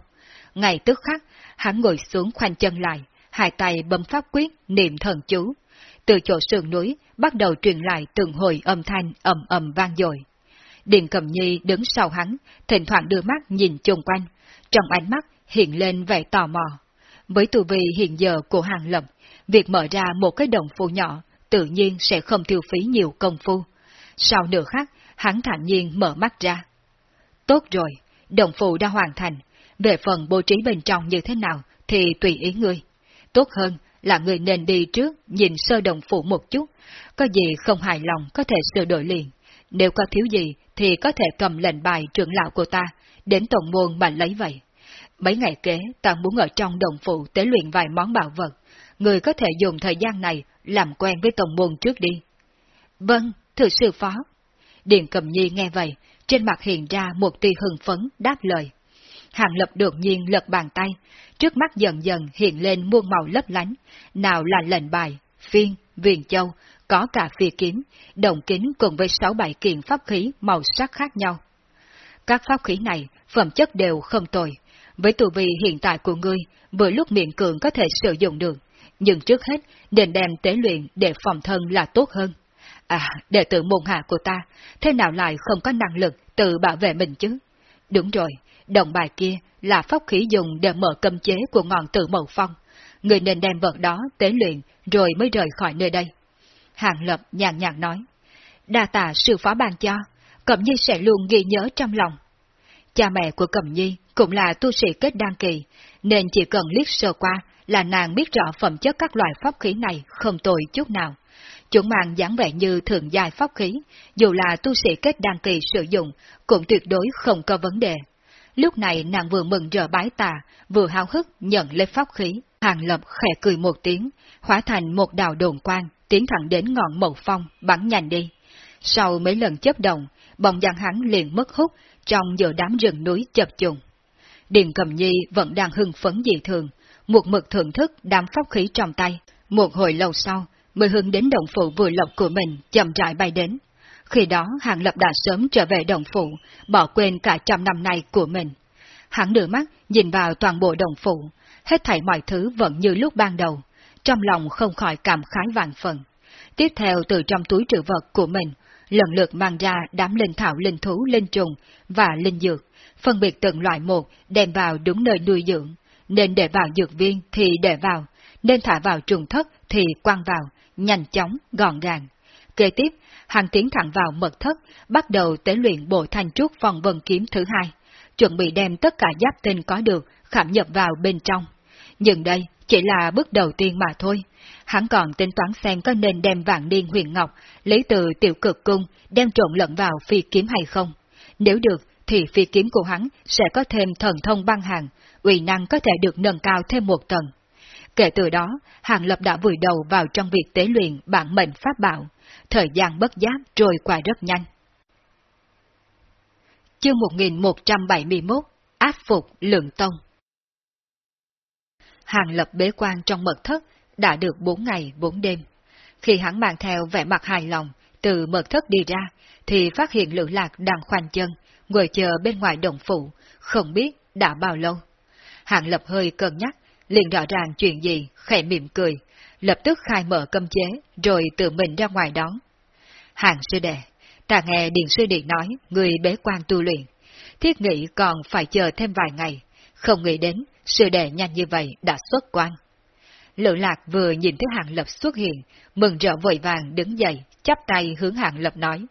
Ngày tức khắc, hắn ngồi xuống khoanh chân lại, hai tay bấm pháp quyết, niệm thần chú. Từ chỗ sườn núi, bắt đầu truyền lại từng hồi âm thanh ầm ầm vang dội. Điền Cầm Nhi đứng sau hắn, thỉnh thoảng đưa mắt nhìn chung quanh, trong ánh mắt hiện lên vẻ tò mò. Với tu vi hiện giờ của hàng lập, việc mở ra một cái đồng phu nhỏ tự nhiên sẽ không tiêu phí nhiều công phu. Sau nửa khắc, hắn thản nhiên mở mắt ra. Tốt rồi, đồng phụ đã hoàn thành, về phần bố trí bên trong như thế nào thì tùy ý ngươi. Tốt hơn là người nên đi trước nhìn sơ đồng phụ một chút, có gì không hài lòng có thể sửa đổi liền. Nếu có thiếu gì thì có thể cầm lệnh bài trưởng lão của ta, đến tổng môn mà lấy vậy. Mấy ngày kế, ta muốn ở trong đồng phụ tế luyện vài món bảo vật, người có thể dùng thời gian này làm quen với tổng môn trước đi. Vâng, thưa sư phó. Điền cầm nhi nghe vậy, trên mặt hiện ra một tia hưng phấn đáp lời. Hàng lập đột nhiên lật bàn tay, trước mắt dần dần hiện lên muôn màu lấp lánh, nào là lệnh bài, phiên, viền châu, có cả phi kiếm, đồng kính cùng với sáu bảy kiện pháp khí màu sắc khác nhau. Các pháp khí này, phẩm chất đều không tồi. Với tù vị hiện tại của ngươi, vừa lúc miệng cường có thể sử dụng được, nhưng trước hết, nên đem tế luyện để phòng thân là tốt hơn. À, đệ tử môn hạ của ta, thế nào lại không có năng lực tự bảo vệ mình chứ? Đúng rồi, đồng bài kia là pháp khí dùng để mở cấm chế của ngọn tử màu phong. Người nên đem vật đó tế luyện rồi mới rời khỏi nơi đây. Hàng Lập nhàn nhạt nói. Đa tạ sư phó ban cho, Cẩm Nhi sẽ luôn ghi nhớ trong lòng. Cha mẹ của Cẩm Nhi cũng là tu sĩ kết đăng kỳ, nên chỉ cần liếc sơ qua là nàng biết rõ phẩm chất các loại pháp khí này không tồi chút nào. Chúng mang dáng vẻ như thường dài pháp khí, dù là tu sĩ kết đăng kỳ sử dụng, cũng tuyệt đối không có vấn đề. Lúc này nàng vừa mừng rỡ bái tà, vừa hào hức nhận lấy pháp khí. Hàng Lập khẽ cười một tiếng, hóa thành một đạo đồn quang, tiến thẳng đến ngọn mậu phong, bắn nhanh đi. Sau mấy lần chấp động, bóng dáng hắn liền mất hút trong giữa đám rừng núi chập trùng. Điền Cầm Nhi vẫn đang hưng phấn dị thường, một mực thưởng thức đám pháp khí trong tay. Một hồi lâu sau, mới hướng đến động phụ vừa lộc của mình chậm rãi bay đến. Khi đó Hàng Lập đã sớm trở về đồng phụ, bỏ quên cả trăm năm nay của mình. Hắn đưa mắt nhìn vào toàn bộ đồng phụ, hết thảy mọi thứ vẫn như lúc ban đầu, trong lòng không khỏi cảm khái vạn phần. Tiếp theo từ trong túi trữ vật của mình, lần lượt mang ra đám linh thảo linh thú linh trùng và linh dược, phân biệt từng loại một đem vào đúng nơi nuôi dưỡng, nên để vào dược viên thì để vào, nên thả vào trùng thất thì quăng vào, nhanh chóng, gọn gàng. Kế tiếp, hàng tiến thẳng vào mật thất, bắt đầu tế luyện bộ thanh trúc phòng vân kiếm thứ hai, chuẩn bị đem tất cả giáp tinh có được khảm nhập vào bên trong. Nhưng đây chỉ là bước đầu tiên mà thôi. Hắn còn tính toán xem có nên đem vạn niên huyền ngọc lấy từ tiểu cực cung đem trộn lẫn vào phi kiếm hay không. Nếu được thì phi kiếm của hắn sẽ có thêm thần thông băng hàng, uy năng có thể được nâng cao thêm một tầng. Kể từ đó, Hàng Lập đã vùi đầu vào trong việc tế luyện bản mệnh pháp bảo, thời gian bất giác trôi qua rất nhanh. Chương 1171 Áp phục lượng tông Hàng Lập bế quan trong mật thất đã được bốn ngày bốn đêm. Khi hắn mang theo vẻ mặt hài lòng từ mật thất đi ra, thì phát hiện lữ lạc đang khoanh chân, ngồi chờ bên ngoài đồng phụ, không biết đã bao lâu. Hàng Lập hơi cân nhắc, liền rõ ràng chuyện gì, khẽ mỉm cười, lập tức khai mở cơm chế, rồi tự mình ra ngoài đón. Hàng sư đệ, ta nghe Điện sư điện nói, người bế quan tu luyện, thiết nghĩ còn phải chờ thêm vài ngày, không nghĩ đến sự đệ nhanh như vậy đã xuất quan. Lữ lạc vừa nhìn thấy Hàng Lập xuất hiện, mừng rỡ vội vàng đứng dậy, chắp tay hướng Hàng Lập nói.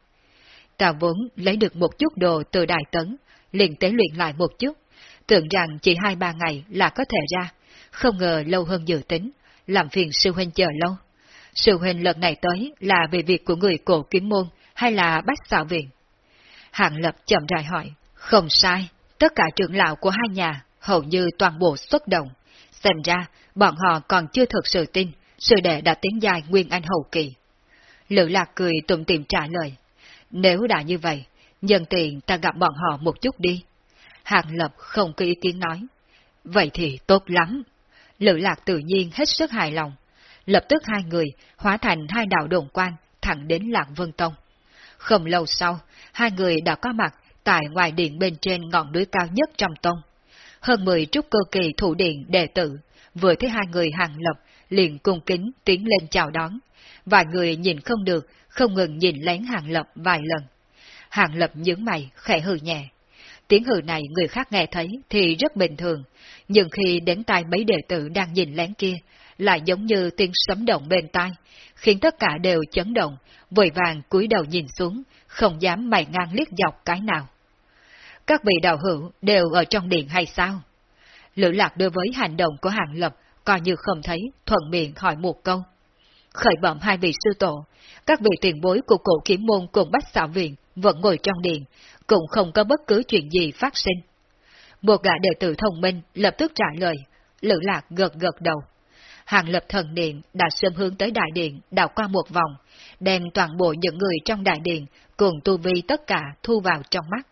Ta vốn lấy được một chút đồ từ Đại Tấn, liền tế luyện lại một chút, tưởng rằng chỉ hai ba ngày là có thể ra, không ngờ lâu hơn dự tính, làm phiền sư huynh chờ lâu. Sư huynh lần này tới là về việc của người cổ kiếm môn hay là bách xạo viện? Hạng lập chậm rãi hỏi, không sai, tất cả trưởng lão của hai nhà hầu như toàn bộ xuất động. Xem ra, bọn họ còn chưa thực sự tin, sự đệ đã tiến dài Nguyên Anh hậu kỳ. Lữ lạc cười tụm tìm trả lời, nếu đã như vậy, nhân tiện ta gặp bọn họ một chút đi. Hạng lập không có ý kiến nói, vậy thì tốt lắm. Lữ lạc tự nhiên hết sức hài lòng. Lập tức hai người hóa thành hai đạo đồn quan thẳng đến Lạc Vân Tông. Không lâu sau, hai người đã có mặt tại ngoài điện bên trên ngọn núi cao nhất trong tông. Hơn mười trúc cơ kỳ thủ điện đệ tử, vừa thấy hai người hàng lập, liền cung kính tiến lên chào đón. Vài người nhìn không được, không ngừng nhìn lén hàng lập vài lần. Hàng lập nhướng mày, khẽ hừ nhẹ. Tiếng hừ này người khác nghe thấy thì rất bình thường, nhưng khi đến tai mấy đệ tử đang nhìn lén kia, lại giống như tiếng sấm động bên tai, khiến tất cả đều chấn động, vội vàng cúi đầu nhìn xuống, không dám mày ngang liếc dọc cái nào. Các vị đạo hữu đều ở trong điện hay sao? Lữ lạc đối với hành động của hàng lập, coi như không thấy, thuận miệng hỏi một câu. Khởi bẩm hai vị sư tổ, các vị tiền bối của cổ kiếm môn cùng bách xạo viện vẫn ngồi trong điện, cũng không có bất cứ chuyện gì phát sinh. Một gã đệ tử thông minh lập tức trả lời, lữ lạc gật gật đầu. Hàng lập thần điện đã sớm hướng tới đại điện đảo qua một vòng, đem toàn bộ những người trong đại điện cùng tu vi tất cả thu vào trong mắt.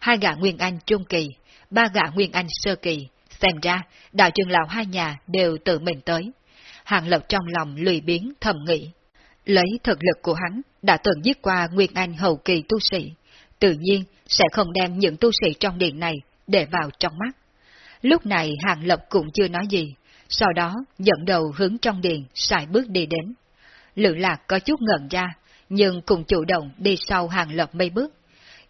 Hai gã Nguyên Anh trung kỳ, ba gã Nguyên Anh sơ kỳ, xem ra đại trường lão hai nhà đều tự mình tới. Hàng lập trong lòng lười biến thầm nghĩ. Lấy thực lực của hắn đã từng giết qua Nguyên Anh hậu kỳ tu sĩ, tự nhiên sẽ không đem những tu sĩ trong điện này để vào trong mắt. Lúc này Hàng Lập cũng chưa nói gì, sau đó dẫn đầu hướng trong điện, xài bước đi đến. Lữ Lạc có chút ngẩn ra, nhưng cùng chủ động đi sau Hàng Lập mấy bước.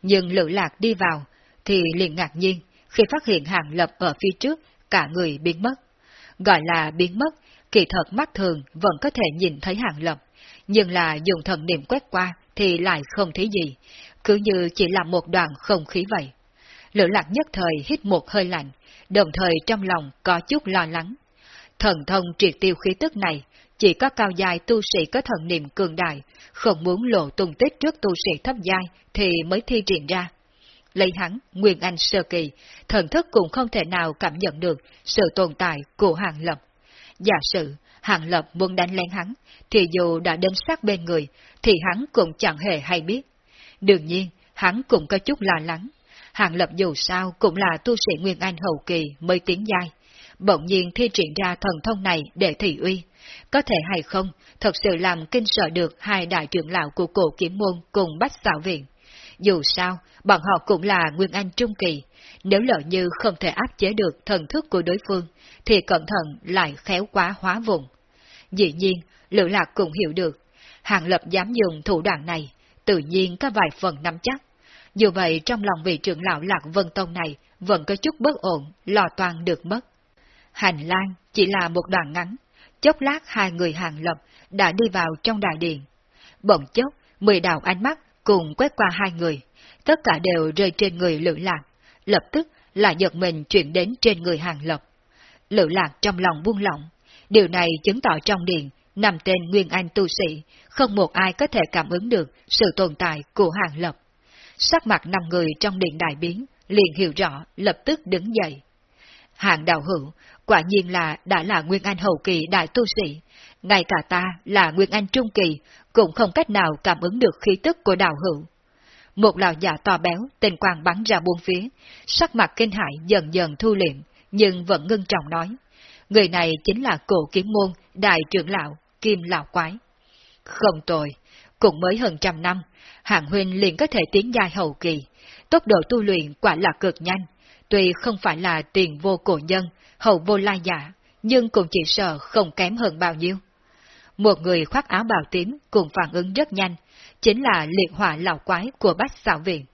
Nhưng Lữ Lạc đi vào, thì liền ngạc nhiên khi phát hiện Hàng Lập ở phía trước, cả người biến mất. Gọi là biến mất, kỳ thật mắt thường vẫn có thể nhìn thấy Hàng Lập, nhưng là dùng thần niệm quét qua thì lại không thấy gì, cứ như chỉ là một đoạn không khí vậy. Lữ lạc nhất thời hít một hơi lạnh, đồng thời trong lòng có chút lo lắng. Thần thông triệt tiêu khí tức này, chỉ có cao dài tu sĩ có thần niệm cường đại, không muốn lộ tung tích trước tu sĩ thấp giai thì mới thi triển ra. Lấy hắn, Nguyên Anh sơ kỳ, thần thức cũng không thể nào cảm nhận được sự tồn tại của Hàng Lập. Giả sử, Hàng Lập muốn đánh lên hắn, thì dù đã đến sát bên người, thì hắn cũng chẳng hề hay biết. Đương nhiên, hắn cũng có chút lo lắng. Hàng Lập dù sao cũng là tu sĩ Nguyên Anh hậu kỳ mới tiến giai. Bỗng nhiên thi triển ra thần thông này để thị uy. Có thể hay không, thật sự làm kinh sợ được hai đại trưởng lão của cổ kiếm môn cùng bách xảo viện. Dù sao, bọn họ cũng là Nguyên Anh Trung Kỳ, nếu lỡ như không thể áp chế được thần thức của đối phương, thì cẩn thận lại khéo quá hóa vùng. Dĩ nhiên, Lữ Lạc cũng hiểu được, Hàng Lập dám dùng thủ đoạn này, tự nhiên có vài phần nắm chắc. Dù vậy trong lòng vị trưởng lão Lạc Vân Tông này vẫn có chút bất ổn, lo toan được mất. Hành lang chỉ là một đoạn ngắn, chốc lát hai người hàng lập đã đi vào trong đại điện. Bỗng chốc, mười đạo ánh mắt cùng quét qua hai người, tất cả đều rơi trên người Lữ Lạc, lập tức là giật mình chuyển đến trên người Hàng Lập. Lữ Lạc trong lòng buông lỏng, điều này chứng tỏ trong điện nằm tên Nguyên Anh tu sĩ, không một ai có thể cảm ứng được sự tồn tại của Hàng Lập. Sắc mặt năm người trong điện đại biến, liền hiểu rõ, lập tức đứng dậy. Hàng đạo hữu, quả nhiên là đã là Nguyên Anh hậu kỳ đại tu sĩ, ngay cả ta là Nguyên Anh trung kỳ, cũng không cách nào cảm ứng được khí tức của đạo hữu. Một lão già to béo, tên quang bắn ra buông phía, sắc mặt kinh hại dần dần thu liệm, nhưng vẫn ngưng trọng nói. Người này chính là cổ kiếm môn, đại trưởng lão, kim lão quái. Không tồi, cũng mới hơn trăm năm, hạng huynh liền có thể tiến giai hậu kỳ, tốc độ tu luyện quả là cực nhanh, tuy không phải là tiền vô cổ nhân, hậu vô lai giả, nhưng cũng chỉ sợ không kém hơn bao nhiêu. Một người khoác áo bào tím cùng phản ứng rất nhanh, chính là liệt hỏa lão quái của Bách Xảo Viện.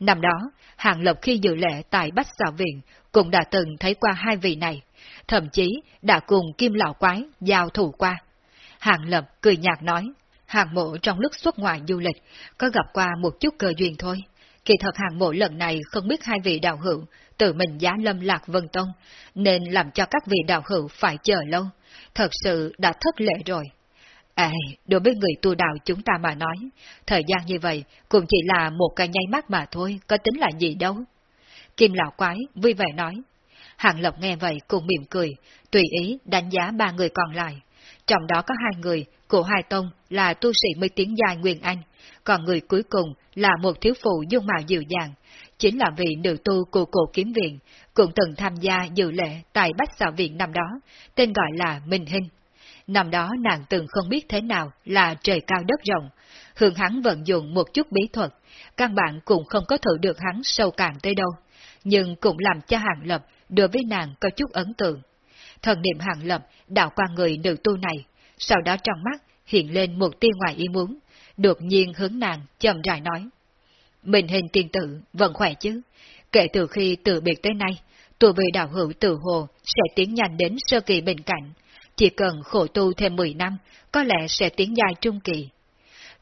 Năm đó, Hàng Lộc khi dự lễ tại Bách Xảo Viện cũng đã từng thấy qua hai vị này, thậm chí đã cùng Kim Lão Quái giao thủ qua. Hàng Lập cười nhạt nói, Hàng Mộ trong lúc xuất ngoại du lịch có gặp qua một chút cơ duyên thôi. Kỳ thật Hàng Mộ lần này không biết hai vị đạo hữu tự mình giá lâm lạc Vân Tông, nên làm cho các vị đạo hữu phải chờ lâu. Thật sự đã thất lệ rồi. À, đối với người tu đạo chúng ta mà nói, thời gian như vậy cũng chỉ là một cái nháy mắt mà thôi, có tính là gì đâu. Kim lão quái vui vẻ nói. Hàng Lộc nghe vậy cùng mỉm cười, tùy ý đánh giá ba người còn lại. Trong đó có hai người, của hai tông là tu sĩ mới tiếng dài Nguyên Anh, còn người cuối cùng là một thiếu phụ dung mạo dịu dàng, chính là vị nữ tu của cổ kiếm viện, cũng từng tham gia dự lễ tại Bách Xạo Viện năm đó, tên gọi là Minh Hinh. Năm đó nàng từng không biết thế nào là trời cao đất rộng, hưởng hắn vận dụng một chút bí thuật, căn bản cũng không có thử được hắn sâu cạn tới đâu, nhưng cũng làm cho Hàng Lập đối với nàng có chút ấn tượng. Thần niệm Hàng Lập đảo qua người nữ tu này, sau đó trong mắt hiện lên một tia ngoài ý muốn, đột nhiên hướng nàng chậm rãi nói. Mình hình tiên tử vẫn khỏe chứ, kể từ khi từ biệt tới nay, tù vị đạo hữu tử hồ sẽ tiến nhanh đến sơ kỳ bình cảnh, chỉ cần khổ tu thêm 10 năm, có lẽ sẽ tiến dài trung kỳ.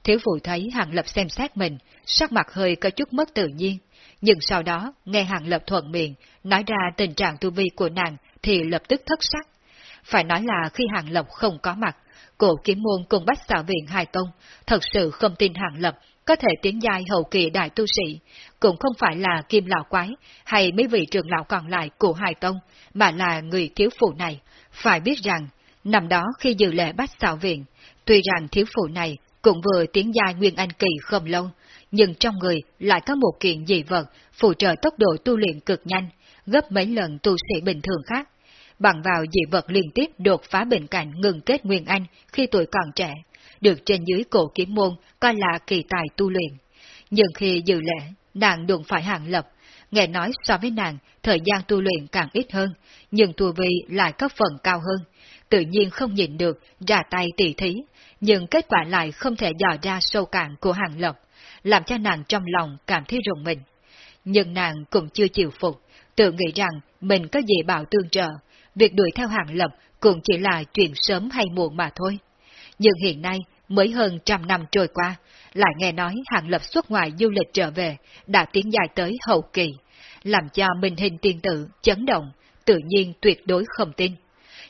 Thiếu phụ thấy Hàng Lập xem xét mình, sắc mặt hơi có chút mất tự nhiên, nhưng sau đó nghe Hàng Lập thuận miệng, nói ra tình trạng tu vi của nàng thì lập tức thất sắc. Phải nói là khi Hàng Lập không có mặt, cổ kiếm môn cùng bách xảo viện Hai Tông thật sự không tin hạng Lập có thể tiến giai hậu kỳ đại tu sĩ, cũng không phải là kim lão quái hay mấy vị trưởng lão còn lại của Hai Tông, mà là người thiếu phụ này. Phải biết rằng, năm đó khi dự lệ bách xảo viện, tuy rằng thiếu phụ này cũng vừa tiến giai nguyên anh kỳ không lâu, nhưng trong người lại có một kiện dị vật phụ trợ tốc độ tu luyện cực nhanh, gấp mấy lần tu sĩ bình thường khác. Bằng vào dị vật liên tiếp đột phá bình cảnh ngừng kết nguyên anh khi tuổi còn trẻ, được trên dưới cổ kiếm môn coi là kỳ tài tu luyện. Nhưng khi dự lễ, nàng đụng phải hàng lập, nghe nói so với nàng, thời gian tu luyện càng ít hơn, nhưng tu vi lại cấp phần cao hơn, tự nhiên không nhìn được, ra tay tỉ thí, nhưng kết quả lại không thể dò ra sâu cạn của hàng lập, làm cho nàng trong lòng cảm thấy rùng mình. Nhưng nàng cũng chưa chịu phục, tự nghĩ rằng mình có gì bảo tương trợ, việc đuổi theo hàng lập cũng chỉ là chuyện sớm hay muộn mà thôi. Nhưng hiện nay, mới hơn trăm năm trôi qua, lại nghe nói hàng lập xuất ngoại du lịch trở về, đã tiến dài tới hậu kỳ, làm cho minh hình tiên tử chấn động, tự nhiên tuyệt đối không tin.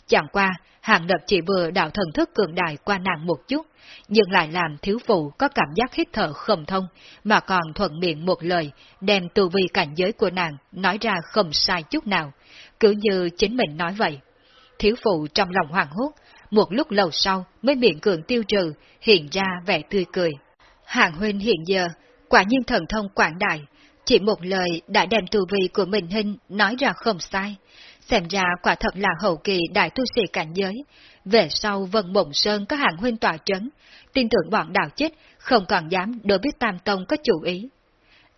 Chẳng qua, hàng lập chỉ vừa đạo thần thức cường đại qua nàng một chút, nhưng lại làm thiếu phụ có cảm giác hít thở không thông, mà còn thuận miệng một lời, đem tu vi cảnh giới của nàng nói ra không sai chút nào, cứ như chính mình nói vậy. Thiếu phụ trong lòng hoàng hốt, một lúc lâu sau mới miệng cường tiêu trừ, hiện ra vẻ tươi cười. Hàng huynh hiện giờ, quả nhiên thần thông quảng đại, chỉ một lời đã đem tu vi của mình hình nói ra không sai. Xem ra quả thật là hậu kỳ đại tu sĩ cảnh giới. Về sau Vân Mộng Sơn có hàng huynh tòa trấn, tin tưởng bọn đạo chết, không còn dám đối với Tam Tông có chủ ý.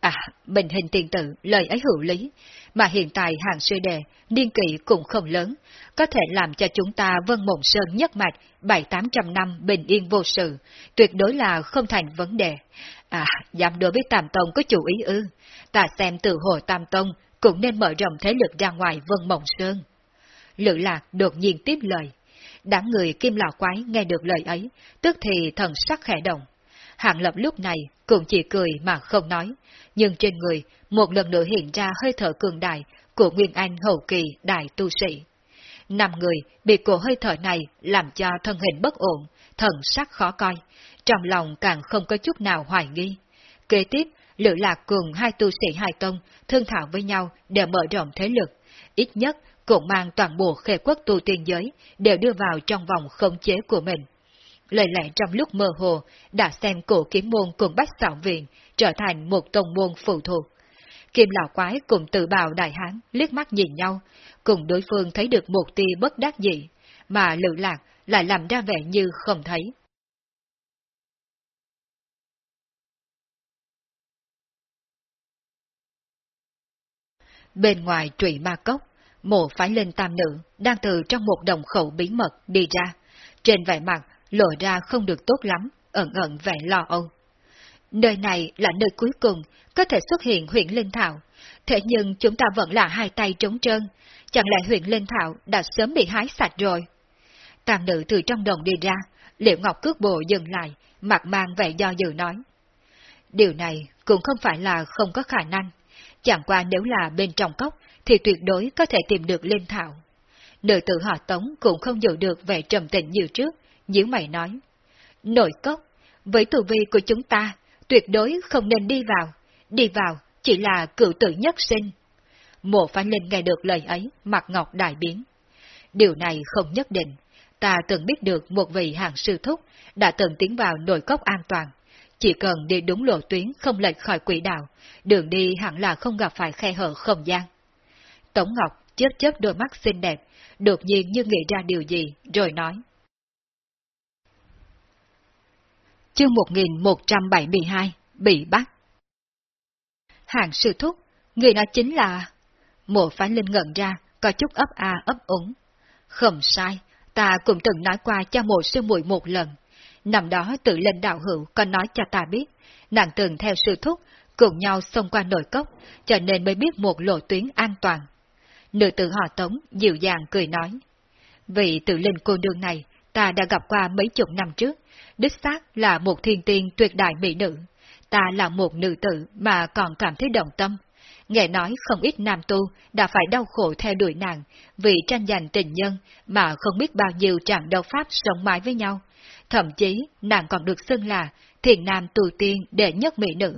À, bình hình tiền tử, lời ấy hữu lý, mà hiện tại hàng suy đề, niên kỷ cũng không lớn, có thể làm cho chúng ta Vân Mộng Sơn nhất mạch bảy tám trăm năm bình yên vô sự, tuyệt đối là không thành vấn đề. À, dám đối với Tam Tông có chủ ý ư, ta xem từ hồi Tam Tông cũng nên mở rộng thế lực ra ngoài Vân Mộng Sơn. Lữ Lạc đột nhiên tiếp lời. Đám người kim lão quái nghe được lời ấy, tức thì thần sắc khẽ động. Hạng Lập lúc này cũng chỉ cười mà không nói, nhưng trên người một lần nữa hiện ra hơi thở cường đại của Nguyên Anh hậu kỳ đại tu sĩ. Năm người bị cổ hơi thở này làm cho thân hình bất ổn, thần sắc khó coi, trong lòng càng không có chút nào hoài nghi. Kế tiếp, Lữ Lạc cùng hai tu sĩ hai tông thương thảo với nhau để mở rộng thế lực, ít nhất cũng mang toàn bộ khê quốc tu tiên giới đều đưa vào trong vòng khống chế của mình. Lời lẽ trong lúc mơ hồ đã xem cổ kiếm môn cùng bách xảo viện trở thành một tông môn phụ thuộc. Kim lão quái cùng tự bào đại hán liếc mắt nhìn nhau, cùng đối phương thấy được một tia bất đắc dĩ, mà lự lạc lại làm ra vẻ như không thấy. Bên ngoài trụy ma cốc, mộ phái lên tam nữ đang từ trong một đồng khẩu bí mật đi ra. Trên vẻ mặt lộ ra không được tốt lắm, ẩn ẩn vẻ lo âu. Nơi này là nơi cuối cùng có thể xuất hiện huyện Linh Thảo, thế nhưng chúng ta vẫn là hai tay trống trơn, chẳng lẽ huyện Linh Thảo đã sớm bị hái sạch rồi? Tam nữ từ trong đồng đi ra, Liệu Ngọc cước bộ dừng lại, mặt mang vẻ do dự nói. Điều này cũng không phải là không có khả năng, chẳng qua nếu là bên trong cốc thì tuyệt đối có thể tìm được Linh Thảo. Nữ tử họ Tống cũng không giữ được vẻ trầm tĩnh như trước, nhíu mày nói. Nội cốc, với tù vi của chúng ta, tuyệt đối không nên đi vào, đi vào chỉ là cựu tử nhất sinh. Mộ phán linh nghe được lời ấy, mặt ngọc đại biến. Điều này không nhất định, ta từng biết được một vị hàng sư thúc đã từng tiến vào nội cốc an toàn. Chỉ cần đi đúng lộ tuyến không lệch khỏi quỹ đạo, đường đi hẳn là không gặp phải khe hở không gian. Tống Ngọc chớp chớp đôi mắt xinh đẹp, đột nhiên như nghĩ ra điều gì, rồi nói. Chương 1172, bị bắt. Hàng sư thúc, người nói chính là... Mộ phá linh ngẩn ra, có chút ấp a ấp úng. Không sai, ta cũng từng nói qua cho mộ sư muội một lần. Năm đó tự lên đạo hữu còn nói cho ta biết, nàng từng theo sư thúc, cùng nhau xông qua nội cốc, cho nên mới biết một lộ tuyến an toàn. Nữ tử họ tống dịu dàng cười nói. Vị tự linh cô nương này, ta đã gặp qua mấy chục năm trước, đích xác là một thiên tiên tuyệt đại mỹ nữ. Ta là một nữ tử mà còn cảm thấy động tâm. Nghe nói không ít nam tu đã phải đau khổ theo đuổi nàng vì tranh giành tình nhân mà không biết bao nhiêu trạng đấu pháp sống mãi với nhau. Thậm chí nàng còn được xưng là thiền nam tu tiên đệ nhất mỹ nữ.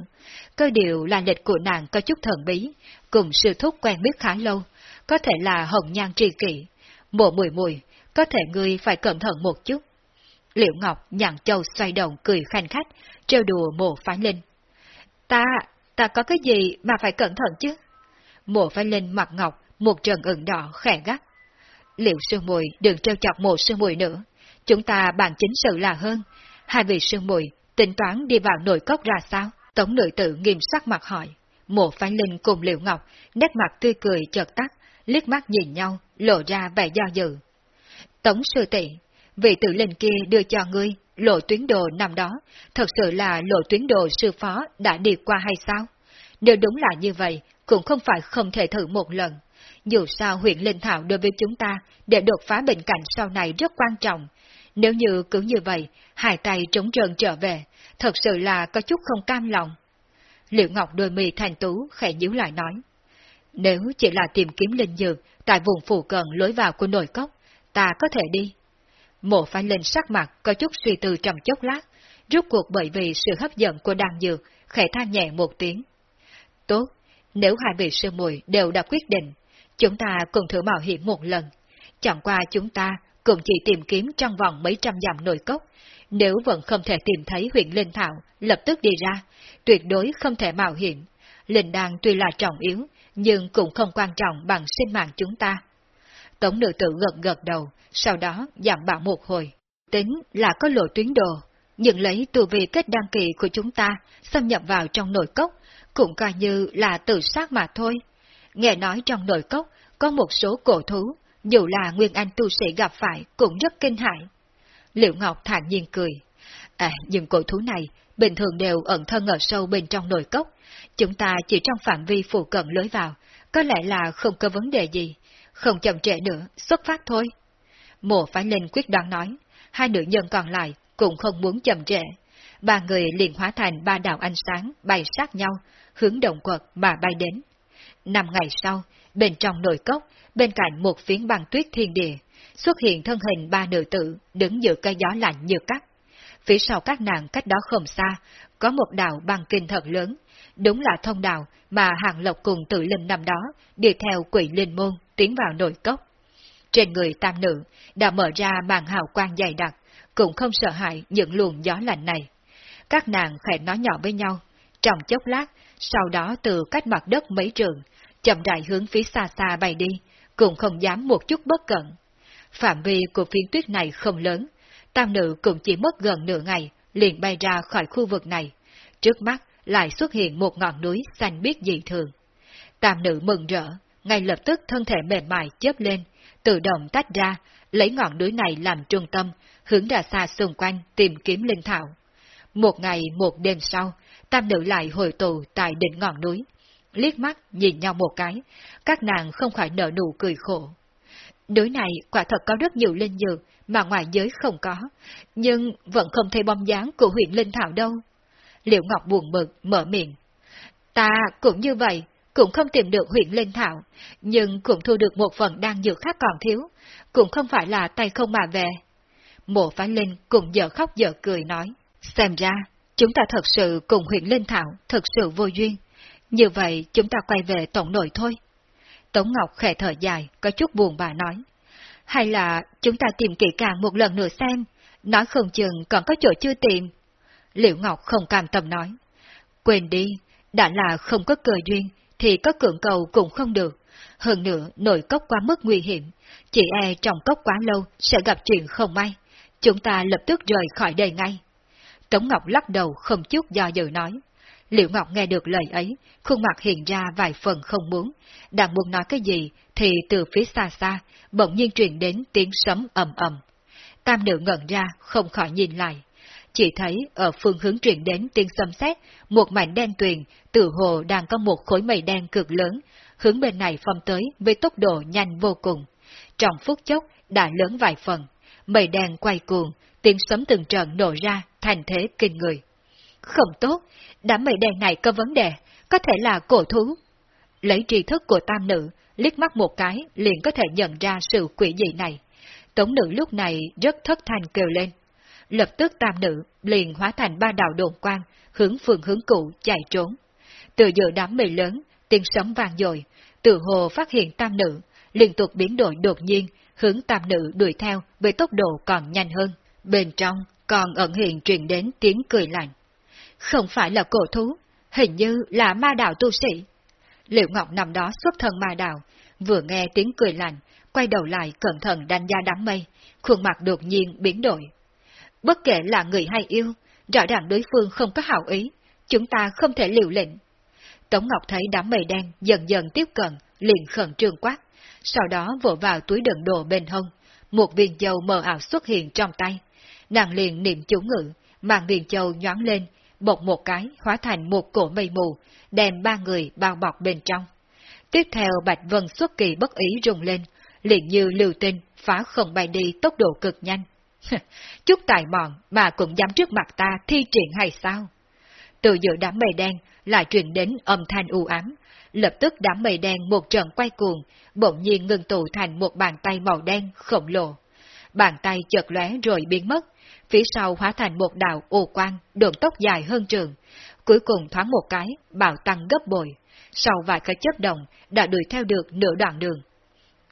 Cơ điều là lịch của nàng có chút thần bí, cùng sư thúc quen biết khá lâu, có thể là hồng nhan tri kỷ. Mộ mùi mùi, có thể ngươi phải cẩn thận một chút. Liễu Ngọc nhàn châu xoay đầu cười khanh khách, trêu đùa mộ phái linh. Ta, ta có cái gì mà phải cẩn thận chứ? Mộ phái linh mặt ngọc, một trần ửng đỏ khẽ gắt. Liệu sư mùi đừng trêu chọc mộ sư mùi nữa, chúng ta bàn chính sự là hơn. Hai vị sư mùi tính toán đi vào nội cốc ra sao? Tống nữ tử nghiêm sắc mặt hỏi. Mộ phái linh cùng Liễu Ngọc, nét mặt tươi cười chợt tắt, liếc mắt nhìn nhau, lộ ra vẻ do dự. Tống sư tỷ, vị tử linh kia đưa cho ngươi lộ tuyến đồ năm đó, thật sự là lộ tuyến đồ sư phó đã đi qua hay sao? Nếu đúng là như vậy, cũng không phải không thể thử một lần. Dù sao huyện Linh Thảo đối với chúng ta để đột phá bệnh cảnh sau này rất quan trọng. Nếu như cứ như vậy, hai tay trống trơn trở về, thật sự là có chút không cam lòng. Liệu Ngọc đôi mì thành tú khẽ nhíu lại nói. Nếu chỉ là tìm kiếm linh dược tại vùng phụ cận lối vào của nội cốc, ta có thể đi. Mộ phải lên sắc mặt có chút suy tư trong chốc lát, rút cuộc bởi vì sự hấp dẫn của đàn dược, khẽ than nhẹ một tiếng. Tốt, nếu hai vị sư muội đều đã quyết định, chúng ta cùng thử mạo hiểm một lần. Chẳng qua chúng ta cũng chỉ tìm kiếm trong vòng mấy trăm dặm nội cốc, nếu vẫn không thể tìm thấy huyện Linh Thảo, lập tức đi ra, tuyệt đối không thể mạo hiểm. Linh đàn tuy là trọng yếu, nhưng cũng không quan trọng bằng sinh mạng chúng ta tổng nữ tử gật gật đầu, sau đó giảm bảo một hồi. Tính là có lộ tuyến đồ, nhưng lấy tu vi kết đăng kỳ của chúng ta xâm nhập vào trong nội cốc, cũng coi như là tự sát mà thôi. Nghe nói trong nội cốc có một số cổ thú, dù là Nguyên Anh tu sĩ gặp phải cũng rất kinh hại. Liệu Ngọc thản nhiên cười. À, nhưng cổ thú này bình thường đều ẩn thân ở sâu bên trong nội cốc, chúng ta chỉ trong phạm vi phụ cận lối vào, có lẽ là không có vấn đề gì, không chậm trễ nữa, xuất phát thôi. Mộ phái linh quyết đoán nói, hai nữ nhân còn lại cũng không muốn chậm trễ. ba người liền hóa thành ba đạo ánh sáng bay sát nhau, hướng động quật mà bay đến. Năm ngày sau, bên trong nội cốc, bên cạnh một phiến băng tuyết thiên địa, xuất hiện thân hình ba nữ tử đứng giữa cây gió lạnh như cắt. Phía sau các nàng cách đó không xa, có một đạo băng kinh thật lớn, đúng là thông đạo mà Hàng Lộc cùng tự linh năm đó đi theo quỷ linh môn tiến vào nội cốc. Trên người tam nữ đã mở ra màn hào quang dày đặc, cũng không sợ hãi những luồng gió lạnh này. Các nàng khẽ nói nhỏ với nhau, trong chốc lát, sau đó từ cách mặt đất mấy trường, chậm rãi hướng phía xa xa bay đi, cũng không dám một chút bất cẩn. Phạm vi của phiến tuyết này không lớn, tam nữ cũng chỉ mất gần nửa ngày, liền bay ra khỏi khu vực này. Trước mắt lại xuất hiện một ngọn núi xanh biếc dị thường. Tam nữ mừng rỡ, ngay lập tức thân thể mềm mại chớp lên, tự động tách ra, lấy ngọn núi này làm trung tâm, hướng ra xa xung quanh tìm kiếm linh thảo. Một ngày một đêm sau, tam nữ lại hồi tụ tại đỉnh ngọn núi. Liếc mắt nhìn nhau một cái, các nàng không khỏi nở nụ cười khổ. Núi này quả thật có rất nhiều linh dược mà ngoài giới không có, nhưng vẫn không thấy bóng dáng của huyện Linh Thảo đâu. Liệu Ngọc buồn bực, mở miệng. Ta cũng như vậy, cũng không tìm được huyện Linh Thảo, nhưng cũng thu được một phần đang dược khác còn thiếu, cũng không phải là tay không mà về. Mộ Phá linh cũng dở khóc dở cười nói, xem ra, chúng ta thật sự cùng huyện Linh Thảo thật sự vô duyên, như vậy chúng ta quay về tổng nội thôi. Tống Ngọc khẽ thở dài, có chút buồn bà nói. Hay là chúng ta tìm kỹ càng một lần nữa xem, nói không chừng còn có chỗ chưa tìm. Liệu Ngọc không cam tâm nói. Quên đi, đã là không có cơ duyên, thì có cưỡng cầu cũng không được. Hơn nữa, nội cốc quá mức nguy hiểm, chỉ e trong cốc quá lâu sẽ gặp chuyện không may. Chúng ta lập tức rời khỏi đây ngay. Tống Ngọc lắc đầu không chút do dự nói. Liệu Ngọc nghe được lời ấy, khuôn mặt hiện ra vài phần không muốn, đang muốn nói cái gì thì từ phía xa xa, bỗng nhiên truyền đến tiếng sấm ầm ầm. Tam nữ ngẩn ra, không khỏi nhìn lại. Chỉ thấy ở phương hướng truyền đến tiếng xâm xét, một mảnh đen tuyền, tự hồ đang có một khối mây đen cực lớn, hướng bên này phong tới với tốc độ nhanh vô cùng. Trong phút chốc đã lớn vài phần, mây đen quay cuồng, tiếng sấm từng trận nổ ra thành thế kinh người. Không tốt, đám mây đen này có vấn đề, có thể là cổ thú. Lấy tri thức của tam nữ, liếc mắt một cái liền có thể nhận ra sự quỷ dị này. Tống nữ lúc này rất thất thanh kêu lên. Lập tức tam nữ liền hóa thành ba đạo đồn quang, hướng phương hướng cũ chạy trốn. Từ giữa đám mây lớn, tiếng sấm vang dội, từ hồ phát hiện tam nữ, liên tục biến đổi đột nhiên, hướng tam nữ đuổi theo với tốc độ còn nhanh hơn. Bên trong còn ẩn hiện truyền đến tiếng cười lạnh. Không phải là cổ thú, hình như là ma đạo tu sĩ. Liệu Ngọc nằm đó xuất thân ma đạo, vừa nghe tiếng cười lạnh, quay đầu lại cẩn thận đánh giá đám mây, khuôn mặt đột nhiên biến đổi. Bất kể là người hay yêu, rõ ràng đối phương không có hảo ý, chúng ta không thể liều lĩnh Tống Ngọc thấy đám mây đen dần dần tiếp cận, liền khẩn trương quát, sau đó vỗ vào túi đựng đồ bên hông, một viên châu mờ ảo xuất hiện trong tay. Nàng liền niệm chú ngữ, mang viên châu nhoáng lên, bột một cái hóa thành một cổ mây mù, đem ba người bao bọc bên trong. Tiếp theo Bạch Vân xuất kỳ bất ý rung lên, liền như lưu tinh phá không bay đi tốc độ cực nhanh. <laughs> Chút tài mọn mà cũng dám trước mặt ta thi triển hay sao? Từ giữa đám mây đen lại truyền đến âm thanh u ám, lập tức đám mây đen một trận quay cuồng, bỗng nhiên ngừng tụ thành một bàn tay màu đen khổng lồ. Bàn tay chợt lóe rồi biến mất, phía sau hóa thành một đạo ô quang, đường tóc dài hơn trường. Cuối cùng thoáng một cái, bạo tăng gấp bội. Sau vài cái chớp động, đã đuổi theo được nửa đoạn đường.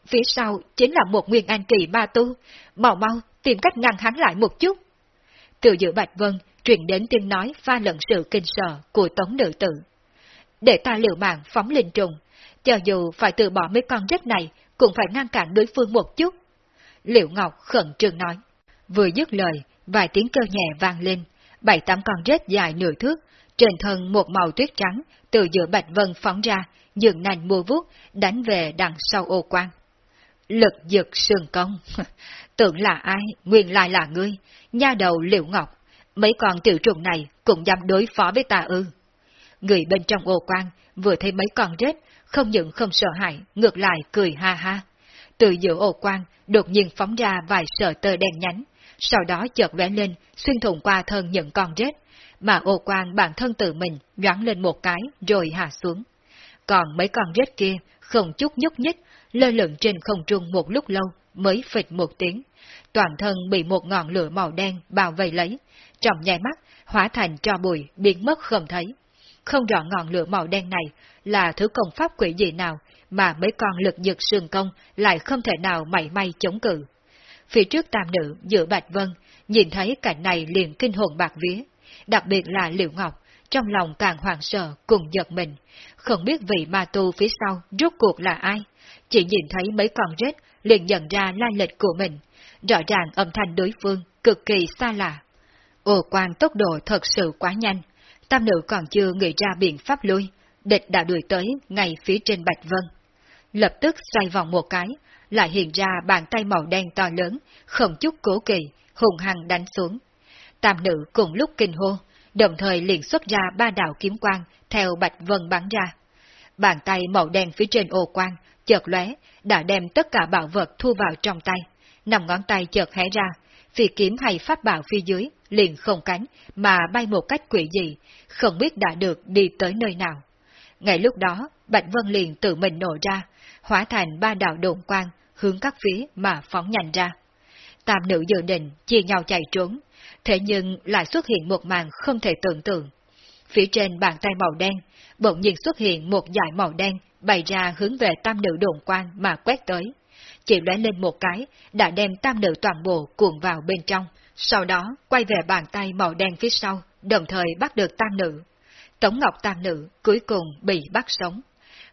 Phía sau chính là một nguyên an kỳ ba tu, mau mau tìm cách ngăn hắn lại một chút. Từ giữa Bạch Vân, truyền đến tiếng nói pha lẫn sự kinh sợ của tống nữ tử. Để ta liều mạng phóng linh trùng, cho dù phải từ bỏ mấy con rết này, cũng phải ngăn cản đối phương một chút. Liệu Ngọc khẩn trương nói. Vừa dứt lời, vài tiếng kêu nhẹ vang lên, bảy tám con rết dài nửa thước, trên thân một màu tuyết trắng, từ giữa bạch vân phóng ra, dường nành mua vuốt, đánh về đằng sau ô quan. Lực giật sườn công, <laughs> tưởng là ai, nguyên lai là ngươi, nha đầu liệu ngọc, mấy con tiểu trùng này cũng dám đối phó với ta ư. Người bên trong ô quan vừa thấy mấy con rết, không những không sợ hãi, ngược lại cười ha ha. Từ giữa ô quan đột nhiên phóng ra vài sợi tơ đen nhánh, sau đó chợt vẽ lên, xuyên thủng qua thân những con rết, mà ô quang bản thân tự mình nhoáng lên một cái rồi hạ xuống. Còn mấy con rết kia không chút nhúc nhích, lơ lửng trên không trung một lúc lâu mới phịch một tiếng. Toàn thân bị một ngọn lửa màu đen bao vây lấy, trong nháy mắt hóa thành cho bụi biến mất không thấy. Không rõ ngọn lửa màu đen này là thứ công pháp quỷ gì nào mà mấy con lực dực sườn công lại không thể nào mảy may chống cự. Phía trước tam nữ giữa Bạch Vân, nhìn thấy cảnh này liền kinh hồn bạc vía, đặc biệt là Liệu Ngọc, trong lòng càng hoảng sợ cùng giật mình, không biết vị ma tu phía sau rốt cuộc là ai, chỉ nhìn thấy mấy con rết liền nhận ra lai lịch của mình, rõ ràng âm thanh đối phương cực kỳ xa lạ. Ồ quan tốc độ thật sự quá nhanh, tam nữ còn chưa nghĩ ra biện pháp lui, địch đã đuổi tới ngay phía trên Bạch Vân. Lập tức xoay vòng một cái, lại hiện ra bàn tay màu đen to lớn, không chút cố kỳ, hùng hăng đánh xuống. Tam nữ cùng lúc kinh hô, đồng thời liền xuất ra ba đạo kiếm quang theo Bạch Vân bắn ra. Bàn tay màu đen phía trên ô quang, chợt lóe, đã đem tất cả bảo vật thu vào trong tay. Nằm ngón tay chợt hé ra, phi kiếm hay pháp bảo phía dưới, liền không cánh, mà bay một cách quỷ dị, không biết đã được đi tới nơi nào. Ngay lúc đó, Bạch Vân liền tự mình nổ ra, hóa thành ba đạo đồn quang, hướng các phía mà phóng nhanh ra. Tam nữ dự định chia nhau chạy trốn, thế nhưng lại xuất hiện một màn không thể tưởng tượng. Phía trên bàn tay màu đen, bỗng nhiên xuất hiện một dải màu đen bày ra hướng về tam nữ đồn quan mà quét tới. Chỉ lóe lên một cái, đã đem tam nữ toàn bộ cuộn vào bên trong, sau đó quay về bàn tay màu đen phía sau, đồng thời bắt được tam nữ. Tống Ngọc tam nữ cuối cùng bị bắt sống.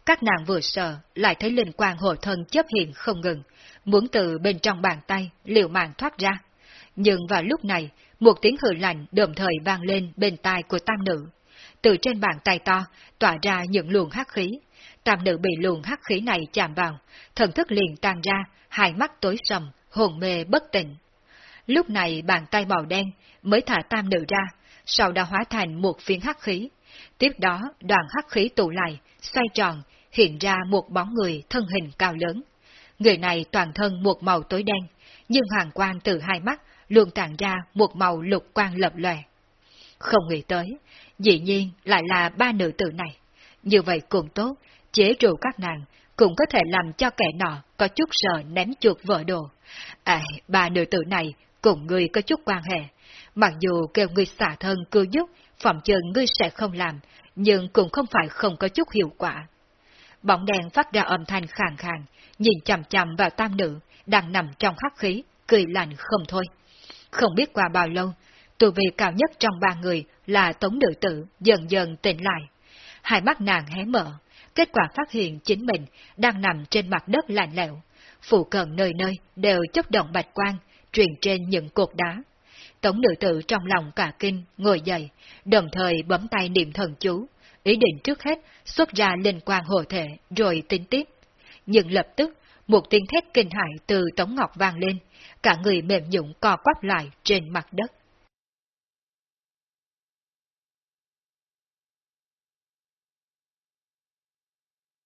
Các nàng vừa sợ, lại thấy linh quang hộ thân chấp hiện không ngừng, muốn từ bên trong bàn tay liều mạng thoát ra. Nhưng vào lúc này, một tiếng hừ lạnh đồng thời vang lên bên tai của tam nữ. Từ trên bàn tay to, tỏa ra những luồng hắc khí. Tam nữ bị luồng hắc khí này chạm vào, thần thức liền tan ra, hai mắt tối sầm, hồn mê bất tỉnh. Lúc này bàn tay màu đen mới thả tam nữ ra, sau đó hóa thành một phiến hắc khí. Tiếp đó đoàn hắc khí tụ lại, xoay tròn, hiện ra một bóng người thân hình cao lớn. Người này toàn thân một màu tối đen, nhưng hoàng quang từ hai mắt luôn tàn ra một màu lục quang lập lòe. Không nghĩ tới, dĩ nhiên lại là ba nữ tử này. Như vậy cũng tốt, chế trụ các nàng, cũng có thể làm cho kẻ nọ có chút sợ ném chuột vợ đồ. À, ba nữ tử này cùng ngươi có chút quan hệ. Mặc dù kêu ngươi xả thân cứu giúp, phòng chừng ngươi sẽ không làm, nhưng cũng không phải không có chút hiệu quả. Bóng đèn phát ra âm thanh khàn khàn, nhìn chằm chằm vào tam nữ, đang nằm trong khắc khí, cười lạnh không thôi. Không biết qua bao lâu, tù vị cao nhất trong ba người là tống nữ tử dần dần tỉnh lại. Hai mắt nàng hé mở, kết quả phát hiện chính mình đang nằm trên mặt đất lạnh lẽo. Phụ cận nơi nơi đều chấp động bạch quang, truyền trên những cột đá. Tống nữ tử trong lòng cả kinh, ngồi dậy, đồng thời bấm tay niệm thần chú, ý định trước hết xuất ra linh quang hộ thể rồi tính tiếp. Nhưng lập tức, một tiếng thét kinh hại từ Tống Ngọc vang lên, cả người mềm nhũng co quắp lại trên mặt đất.